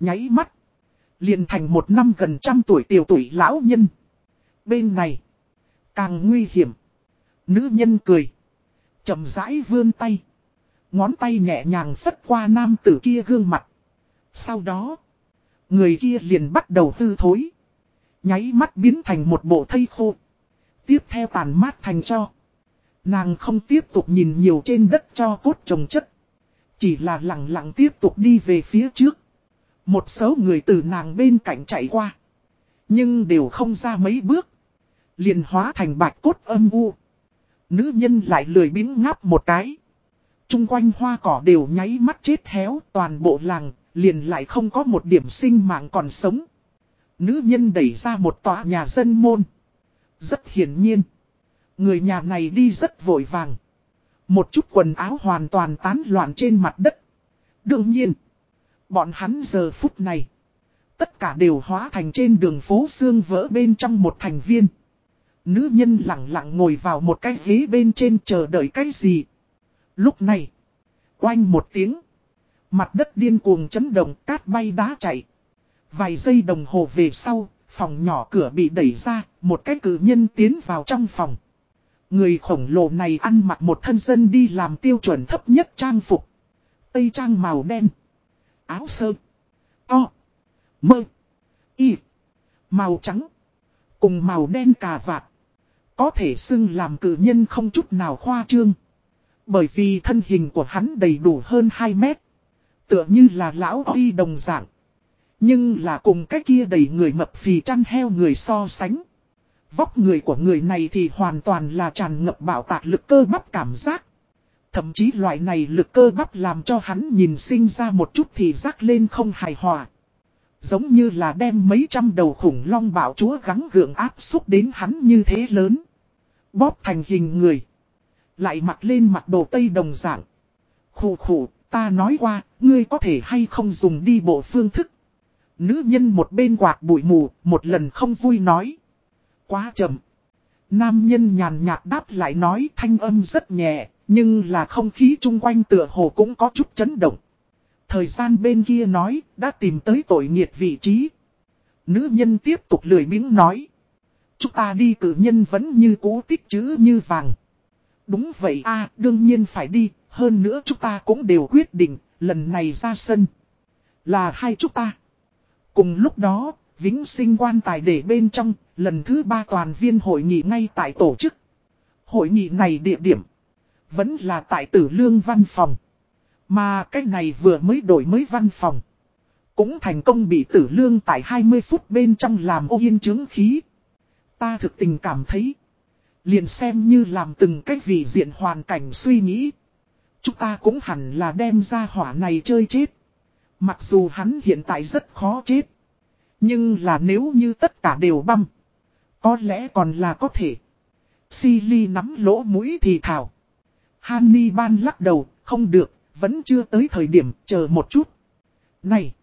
Nháy mắt. Liền thành một năm gần trăm tuổi tiểu tuổi lão nhân. Bên này. Càng nguy hiểm. Nữ nhân cười. chậm rãi vươn tay. Ngón tay nhẹ nhàng phất qua nam tử kia gương mặt. Sau đó. Người kia liền bắt đầu tư thối. Nháy mắt biến thành một bộ thây khô. Tiếp theo tàn mát thành cho. Nàng không tiếp tục nhìn nhiều trên đất cho cốt trồng chất. Chỉ là lặng lặng tiếp tục đi về phía trước. Một số người từ nàng bên cạnh chạy qua. Nhưng đều không ra mấy bước. liền hóa thành bạch cốt âm u. Nữ nhân lại lười biếng ngáp một cái. Trung quanh hoa cỏ đều nháy mắt chết héo toàn bộ làng, liền lại không có một điểm sinh mạng còn sống. Nữ nhân đẩy ra một tòa nhà dân môn. Rất hiển nhiên. Người nhà này đi rất vội vàng. Một chút quần áo hoàn toàn tán loạn trên mặt đất. Đương nhiên. Bọn hắn giờ phút này. Tất cả đều hóa thành trên đường phố xương vỡ bên trong một thành viên. Nữ nhân lặng lặng ngồi vào một cái ghế bên trên chờ đợi cái gì. Lúc này. Oanh một tiếng. Mặt đất điên cuồng chấn động cát bay đá chạy. Vài giây đồng hồ về sau, phòng nhỏ cửa bị đẩy ra, một cái cử nhân tiến vào trong phòng. Người khổng lồ này ăn mặc một thân dân đi làm tiêu chuẩn thấp nhất trang phục. Tây trang màu đen. Áo sơ. To. Mơ. Y. Màu trắng. Cùng màu đen cà vạt. Có thể xưng làm cử nhân không chút nào khoa trương. Bởi vì thân hình của hắn đầy đủ hơn 2 mét. Tựa như là lão đi đồng dạng. Nhưng là cùng cái kia đầy người mập phì chăn heo người so sánh. Vóc người của người này thì hoàn toàn là tràn ngập bảo tạc lực cơ bắp cảm giác. Thậm chí loại này lực cơ bắp làm cho hắn nhìn sinh ra một chút thì rác lên không hài hòa. Giống như là đem mấy trăm đầu khủng long bảo chúa gắng gượng áp xúc đến hắn như thế lớn. Bóp thành hình người. Lại mặc lên mặt đồ tây đồng dạng. Khủ khủ, ta nói qua, ngươi có thể hay không dùng đi bộ phương thức. Nữ nhân một bên quạt bụi mù, một lần không vui nói. Quá chậm. Nam nhân nhàn nhạt đáp lại nói thanh âm rất nhẹ, nhưng là không khí chung quanh tựa hồ cũng có chút chấn động. Thời gian bên kia nói, đã tìm tới tội nghiệt vị trí. Nữ nhân tiếp tục lười miếng nói. Chúng ta đi cử nhân vẫn như cũ tích chữ như vàng. Đúng vậy a đương nhiên phải đi, hơn nữa chúng ta cũng đều quyết định, lần này ra sân. Là hai chúng ta. Cùng lúc đó, Vĩnh sinh quan tài để bên trong, lần thứ ba toàn viên hội nghị ngay tại tổ chức. Hội nghị này địa điểm, vẫn là tại tử lương văn phòng. Mà cái này vừa mới đổi mới văn phòng. Cũng thành công bị tử lương tại 20 phút bên trong làm ô yên chứng khí. Ta thực tình cảm thấy. Liền xem như làm từng cách vị diện hoàn cảnh suy nghĩ. Chúng ta cũng hẳn là đem ra hỏa này chơi chết. Mặc dù hắn hiện tại rất khó chết. Nhưng là nếu như tất cả đều băm. Có lẽ còn là có thể. Silly nắm lỗ mũi thì thảo. Hanni ban lắc đầu, không được, vẫn chưa tới thời điểm, chờ một chút. Này!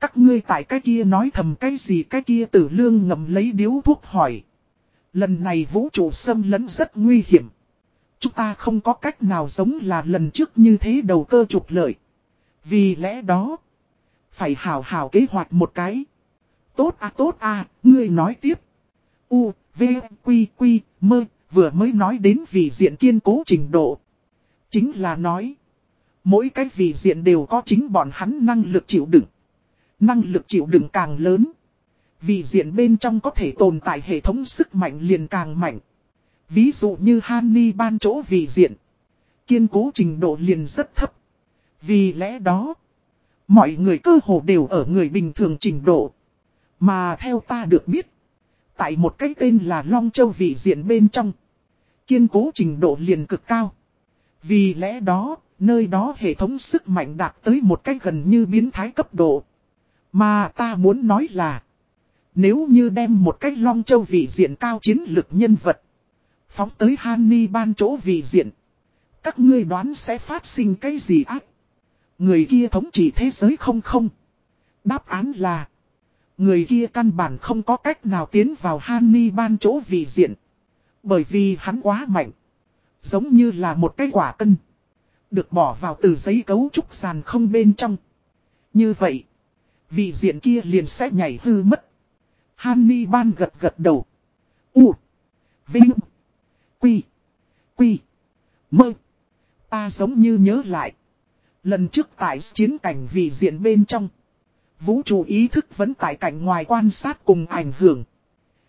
Các ngươi tại cái kia nói thầm cái gì cái kia tử lương ngầm lấy điếu thuốc hỏi. Lần này vũ trụ xâm lấn rất nguy hiểm. Chúng ta không có cách nào giống là lần trước như thế đầu cơ trục lợi. Vì lẽ đó, phải hào hào kế hoạch một cái. Tốt à tốt à, ngươi nói tiếp. U, V, Quy, Quy, Mơ, vừa mới nói đến vị diện kiên cố trình độ. Chính là nói, mỗi cái vị diện đều có chính bọn hắn năng lực chịu đựng. Năng lực chịu đựng càng lớn. Vị diện bên trong có thể tồn tại hệ thống sức mạnh liền càng mạnh. Ví dụ như Hany ban chỗ vị diện. Kiên cố trình độ liền rất thấp. Vì lẽ đó, mọi người cơ hồ đều ở người bình thường trình độ. Mà theo ta được biết, tại một cái tên là Long Châu vị diện bên trong, kiên cố trình độ liền cực cao. Vì lẽ đó, nơi đó hệ thống sức mạnh đạt tới một cách gần như biến thái cấp độ. Mà ta muốn nói là, nếu như đem một cách Long Châu vị diện cao chiến lực nhân vật, phóng tới Hany ban chỗ vị diện, các ngươi đoán sẽ phát sinh cái gì ác? Người kia thống trị thế giới không không? Đáp án là Người kia căn bản không có cách nào tiến vào Hany ban chỗ vị diện. Bởi vì hắn quá mạnh. Giống như là một cái quả cân. Được bỏ vào từ giấy cấu trúc sàn không bên trong. Như vậy, vị diện kia liền sẽ nhảy hư mất. Hany ban gật gật đầu. U. Vinh. Quy. Quy. Mơ. Ta giống như nhớ lại. Lần trước tại chiến cảnh vị diện bên trong. Vũ trụ ý thức vẫn tại cảnh ngoài quan sát cùng ảnh hưởng.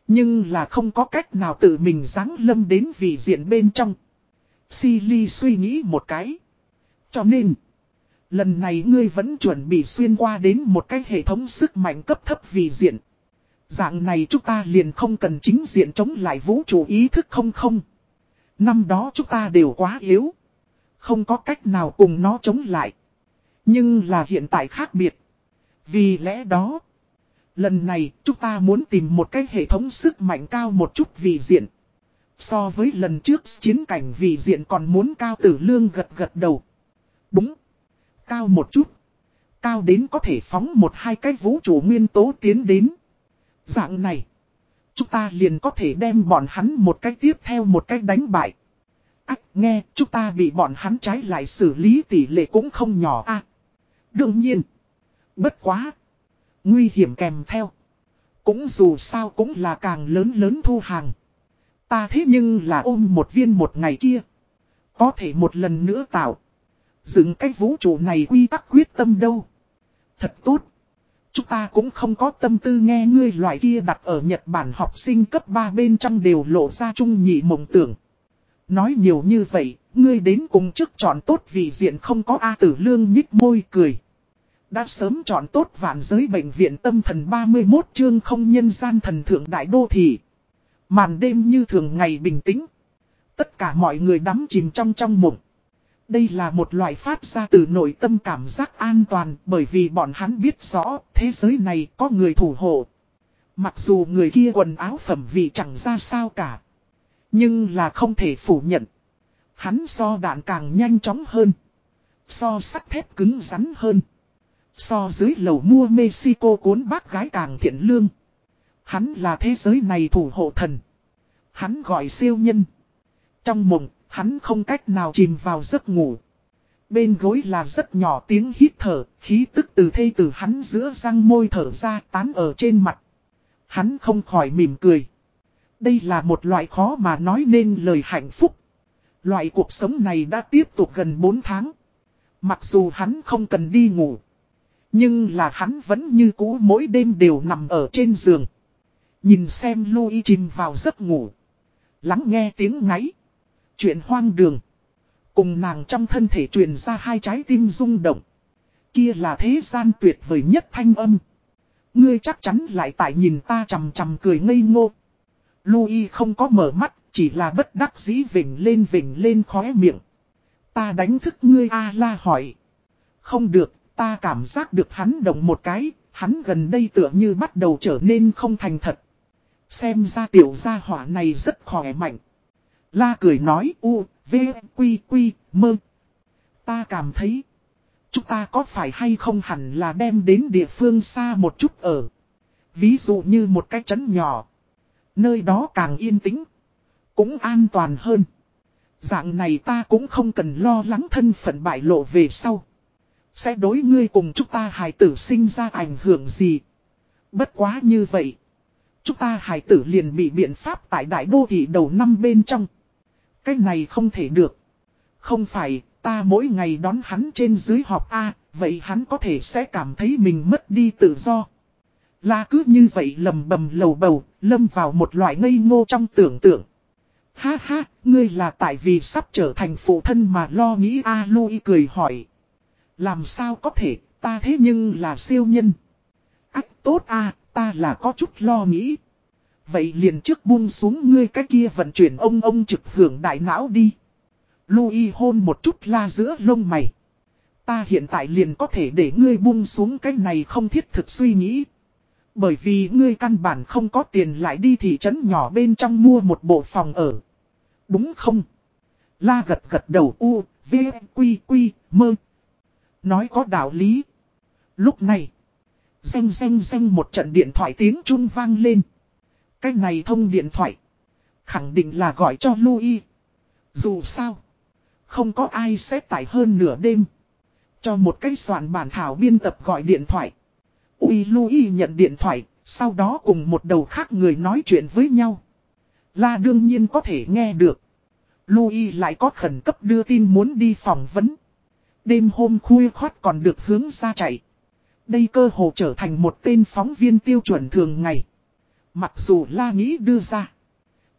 Nhưng là không có cách nào tự mình ráng lâm đến vị diện bên trong. Silly suy nghĩ một cái. Cho nên, lần này ngươi vẫn chuẩn bị xuyên qua đến một cái hệ thống sức mạnh cấp thấp vị diện. Dạng này chúng ta liền không cần chính diện chống lại vũ trụ ý thức không không. Năm đó chúng ta đều quá yếu. Không có cách nào cùng nó chống lại. Nhưng là hiện tại khác biệt. Vì lẽ đó, lần này chúng ta muốn tìm một cái hệ thống sức mạnh cao một chút vì diện. So với lần trước chiến cảnh vì diện còn muốn cao tử lương gật gật đầu. Đúng. Cao một chút. Cao đến có thể phóng một hai cái vũ trụ nguyên tố tiến đến. Dạng này. Chúng ta liền có thể đem bọn hắn một cách tiếp theo một cách đánh bại. Ách nghe, chúng ta bị bọn hắn trái lại xử lý tỷ lệ cũng không nhỏ a Đương nhiên. Bất quá. Nguy hiểm kèm theo. Cũng dù sao cũng là càng lớn lớn thu hàng. Ta thế nhưng là ôm một viên một ngày kia. Có thể một lần nữa tạo. Dựng cái vũ trụ này quy tắc quyết tâm đâu. Thật tốt. Chúng ta cũng không có tâm tư nghe ngươi loại kia đặt ở Nhật Bản học sinh cấp 3 bên trong đều lộ ra trung nhị mộng tưởng. Nói nhiều như vậy, ngươi đến cùng trước chọn tốt vì diện không có A tử lương nhích môi cười. Đã sớm chọn tốt vạn giới bệnh viện tâm thần 31 chương không nhân gian thần thượng đại đô thị. Màn đêm như thường ngày bình tĩnh. Tất cả mọi người đắm chìm trong trong mộng. Đây là một loại phát ra từ nội tâm cảm giác an toàn bởi vì bọn hắn biết rõ thế giới này có người thủ hộ. Mặc dù người kia quần áo phẩm vị chẳng ra sao cả. Nhưng là không thể phủ nhận. Hắn so đạn càng nhanh chóng hơn. So sắt thép cứng rắn hơn. So dưới lầu mua Mexico cuốn bác gái càng thiện lương. Hắn là thế giới này thủ hộ thần. Hắn gọi siêu nhân. Trong mộng, hắn không cách nào chìm vào giấc ngủ. Bên gối là rất nhỏ tiếng hít thở, khí tức từ thây từ hắn giữa răng môi thở ra tán ở trên mặt. Hắn không khỏi mỉm cười. Đây là một loại khó mà nói nên lời hạnh phúc. Loại cuộc sống này đã tiếp tục gần 4 tháng. Mặc dù hắn không cần đi ngủ. Nhưng là hắn vẫn như cũ mỗi đêm đều nằm ở trên giường. Nhìn xem Louis chìm vào giấc ngủ. Lắng nghe tiếng ngáy. Chuyện hoang đường. Cùng nàng trong thân thể truyền ra hai trái tim rung động. Kia là thế gian tuyệt vời nhất thanh âm. Ngươi chắc chắn lại tại nhìn ta chầm chầm cười ngây ngô. Louis không có mở mắt, chỉ là bất đắc dĩ vỉnh lên vỉnh lên khóe miệng. Ta đánh thức ngươi A la hỏi. Không được, ta cảm giác được hắn động một cái, hắn gần đây tựa như bắt đầu trở nên không thành thật. Xem ra tiểu gia hỏa này rất khỏe mạnh. La cười nói u, v, quy quy, mơ. Ta cảm thấy, chúng ta có phải hay không hẳn là đem đến địa phương xa một chút ở. Ví dụ như một cái trấn nhỏ. Nơi đó càng yên tĩnh. Cũng an toàn hơn. Dạng này ta cũng không cần lo lắng thân phận bại lộ về sau. Sẽ đối ngươi cùng chúng ta hài tử sinh ra ảnh hưởng gì. Bất quá như vậy. Chúng ta hài tử liền bị biện pháp tại đại đô thị đầu năm bên trong. Cái này không thể được. Không phải, ta mỗi ngày đón hắn trên dưới họp A, vậy hắn có thể sẽ cảm thấy mình mất đi tự do. Là cứ như vậy lầm bầm lầu bầu, lâm vào một loại ngây ngô trong tưởng tượng. Ha ha, ngươi là tại vì sắp trở thành phụ thân mà lo nghĩ A Lui cười hỏi. Làm sao có thể, ta thế nhưng là siêu nhân. Ách tốt A, ta là có chút lo nghĩ. Vậy liền trước buông xuống ngươi cái kia vận chuyển ông ông trực hưởng đại não đi. Louis hôn một chút la giữa lông mày. Ta hiện tại liền có thể để ngươi buông xuống cái này không thiết thực suy nghĩ. Bởi vì ngươi căn bản không có tiền lại đi thị trấn nhỏ bên trong mua một bộ phòng ở. Đúng không? La gật gật đầu u, v, quy quy, mơ. Nói có đạo lý. Lúc này, xanh xanh xanh một trận điện thoại tiếng chun vang lên. Cái này thông điện thoại. Khẳng định là gọi cho Louis. Dù sao. không có ai xếp tải hơn nửa đêm. Cho một cái soạn bản thảo biên tập gọi điện thoại. Uy Louis nhận điện thoại, sau đó cùng một đầu khác người nói chuyện với nhau. La đương nhiên có thể nghe được. Louis lại có khẩn cấp đưa tin muốn đi phỏng vấn. Đêm hôm khuya khoát còn được hướng ra chạy. Đây cơ hồ trở thành một tên phóng viên tiêu chuẩn thường ngày. Mặc dù La nghĩ đưa ra.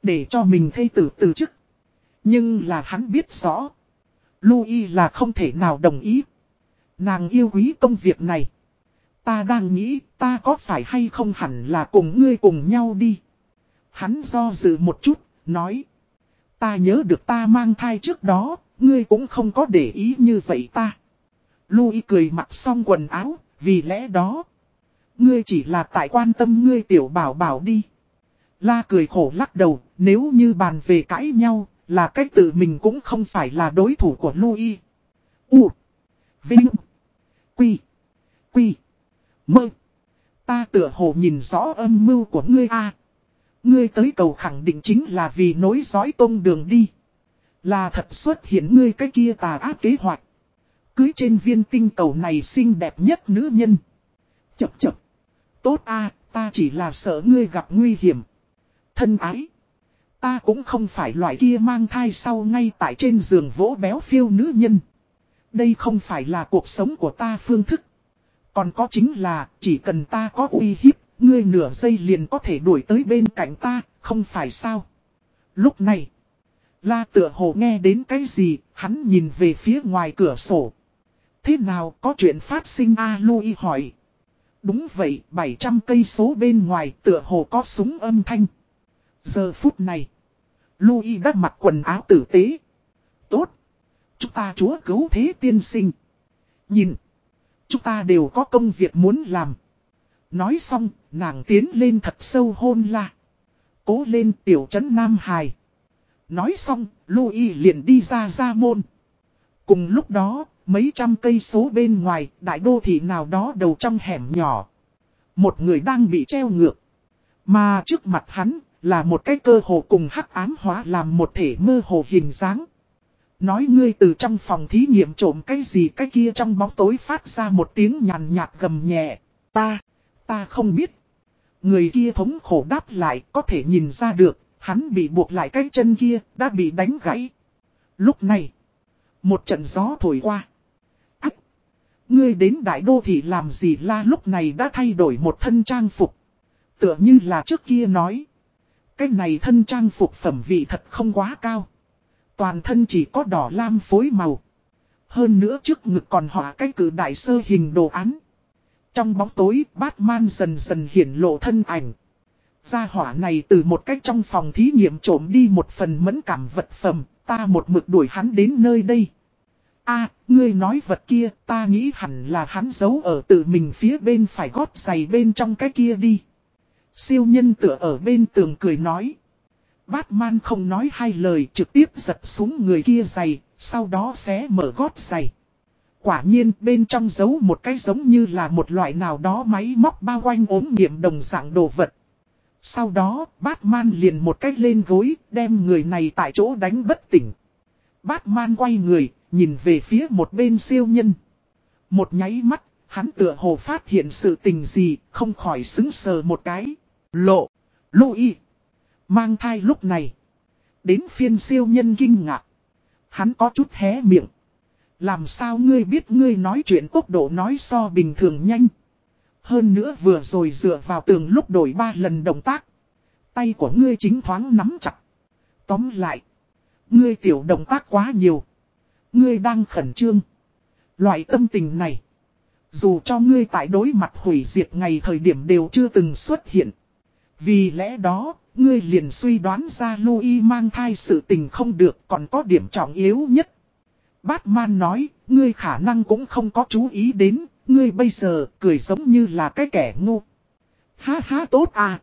Để cho mình thay tử từ chức. Nhưng là hắn biết rõ. Louis là không thể nào đồng ý. Nàng yêu quý công việc này. Ta đang nghĩ ta có phải hay không hẳn là cùng ngươi cùng nhau đi. Hắn do dự một chút, nói. Ta nhớ được ta mang thai trước đó, ngươi cũng không có để ý như vậy ta. Louis cười mặc xong quần áo, vì lẽ đó. Ngươi chỉ là tại quan tâm ngươi tiểu bảo bảo đi. La cười khổ lắc đầu, nếu như bàn về cãi nhau, là cách tự mình cũng không phải là đối thủ của Louis. U. Vinh. Quy. Quy. Mơ. Ta tựa hồ nhìn rõ âm mưu của ngươi a. Ngươi tới cầu khẳng định chính là vì nối dõi tôn đường đi. Là thật xuất hiện ngươi cái kia tà ác kế hoạch. Cưới trên viên tinh cầu này xinh đẹp nhất nữ nhân. Chập chập. Tốt a, ta chỉ là sợ ngươi gặp nguy hiểm. Thân ái. Ta cũng không phải loại kia mang thai sau ngay tại trên giường vỗ béo phiêu nữ nhân. Đây không phải là cuộc sống của ta phương thức. Còn có chính là, chỉ cần ta có uy hiếp, ngươi nửa giây liền có thể đuổi tới bên cạnh ta, không phải sao. Lúc này, la tựa hồ nghe đến cái gì, hắn nhìn về phía ngoài cửa sổ. Thế nào có chuyện phát sinh A Louis hỏi. Đúng vậy, 700 cây số bên ngoài tựa hồ có súng âm thanh. Giờ phút này, Louis đã mặc quần áo tử tế. Tốt. Chúng ta chúa cứu thế tiên sinh. Nhìn. Chúng ta đều có công việc muốn làm. Nói xong, nàng tiến lên thật sâu hôn la. Cố lên tiểu trấn Nam Hải. Nói xong, Louis liền đi ra ra môn. Cùng lúc đó, mấy trăm cây số bên ngoài, đại đô thị nào đó đầu trong hẻm nhỏ. Một người đang bị treo ngược. Mà trước mặt hắn, là một cái cơ hồ cùng hắc ám hóa làm một thể mơ hồ hình dáng. Nói ngươi từ trong phòng thí nghiệm trộm cái gì cái kia trong bóng tối phát ra một tiếng nhàn nhạt gầm nhẹ. Ta, ta không biết. Người kia thống khổ đáp lại có thể nhìn ra được, hắn bị buộc lại cái chân kia, đã bị đánh gãy. Lúc này, một trận gió thổi qua. Ác! Ngươi đến đại đô thị làm gì la lúc này đã thay đổi một thân trang phục. Tựa như là trước kia nói. Cái này thân trang phục phẩm vị thật không quá cao. Toàn thân chỉ có đỏ lam phối màu. Hơn nữa trước ngực còn họa cái cử đại sơ hình đồ án. Trong bóng tối, Batman dần dần hiển lộ thân ảnh. Gia hỏa này từ một cách trong phòng thí nghiệm trộm đi một phần mẫn cảm vật phẩm, ta một mực đuổi hắn đến nơi đây. a ngươi nói vật kia, ta nghĩ hẳn là hắn giấu ở tự mình phía bên phải gót giày bên trong cái kia đi. Siêu nhân tựa ở bên tường cười nói. Batman không nói hai lời trực tiếp giật xuống người kia giày, sau đó xé mở gót giày. Quả nhiên bên trong giấu một cái giống như là một loại nào đó máy móc bao quanh ốm nghiệm đồng dạng đồ vật. Sau đó, Batman liền một cách lên gối, đem người này tại chỗ đánh bất tỉnh. Batman quay người, nhìn về phía một bên siêu nhân. Một nháy mắt, hắn tựa hồ phát hiện sự tình gì, không khỏi xứng sờ một cái. Lộ, Louis. Mang thai lúc này. Đến phiên siêu nhân kinh ngạc. Hắn có chút hé miệng. Làm sao ngươi biết ngươi nói chuyện tốc độ nói so bình thường nhanh. Hơn nữa vừa rồi dựa vào tường lúc đổi ba lần động tác. Tay của ngươi chính thoáng nắm chặt. Tóm lại. Ngươi tiểu động tác quá nhiều. Ngươi đang khẩn trương. Loại tâm tình này. Dù cho ngươi tại đối mặt hủy diệt ngày thời điểm đều chưa từng xuất hiện. Vì lẽ đó, ngươi liền suy đoán ra Louis mang thai sự tình không được còn có điểm trọng yếu nhất. Batman nói, ngươi khả năng cũng không có chú ý đến, ngươi bây giờ cười giống như là cái kẻ ngu. Ha ha tốt à.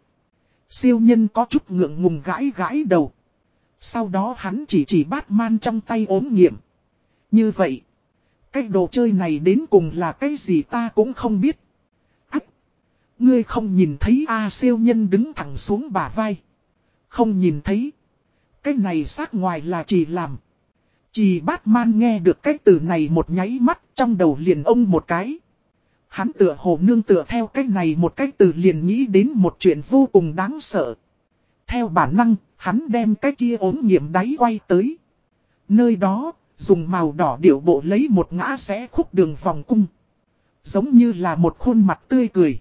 Siêu nhân có chút ngượng ngùng gãi gãi đầu. Sau đó hắn chỉ chỉ Batman trong tay ốm nghiệm. Như vậy, cái đồ chơi này đến cùng là cái gì ta cũng không biết. Ngươi không nhìn thấy A siêu nhân đứng thẳng xuống bả vai. Không nhìn thấy. Cái này sát ngoài là chỉ làm. Chỉ Batman nghe được cái từ này một nháy mắt trong đầu liền ông một cái. Hắn tựa hồ nương tựa theo cái này một cái từ liền nghĩ đến một chuyện vô cùng đáng sợ. Theo bản năng, hắn đem cái kia ốm nghiệm đáy quay tới. Nơi đó, dùng màu đỏ điệu bộ lấy một ngã xé khúc đường vòng cung. Giống như là một khuôn mặt tươi cười.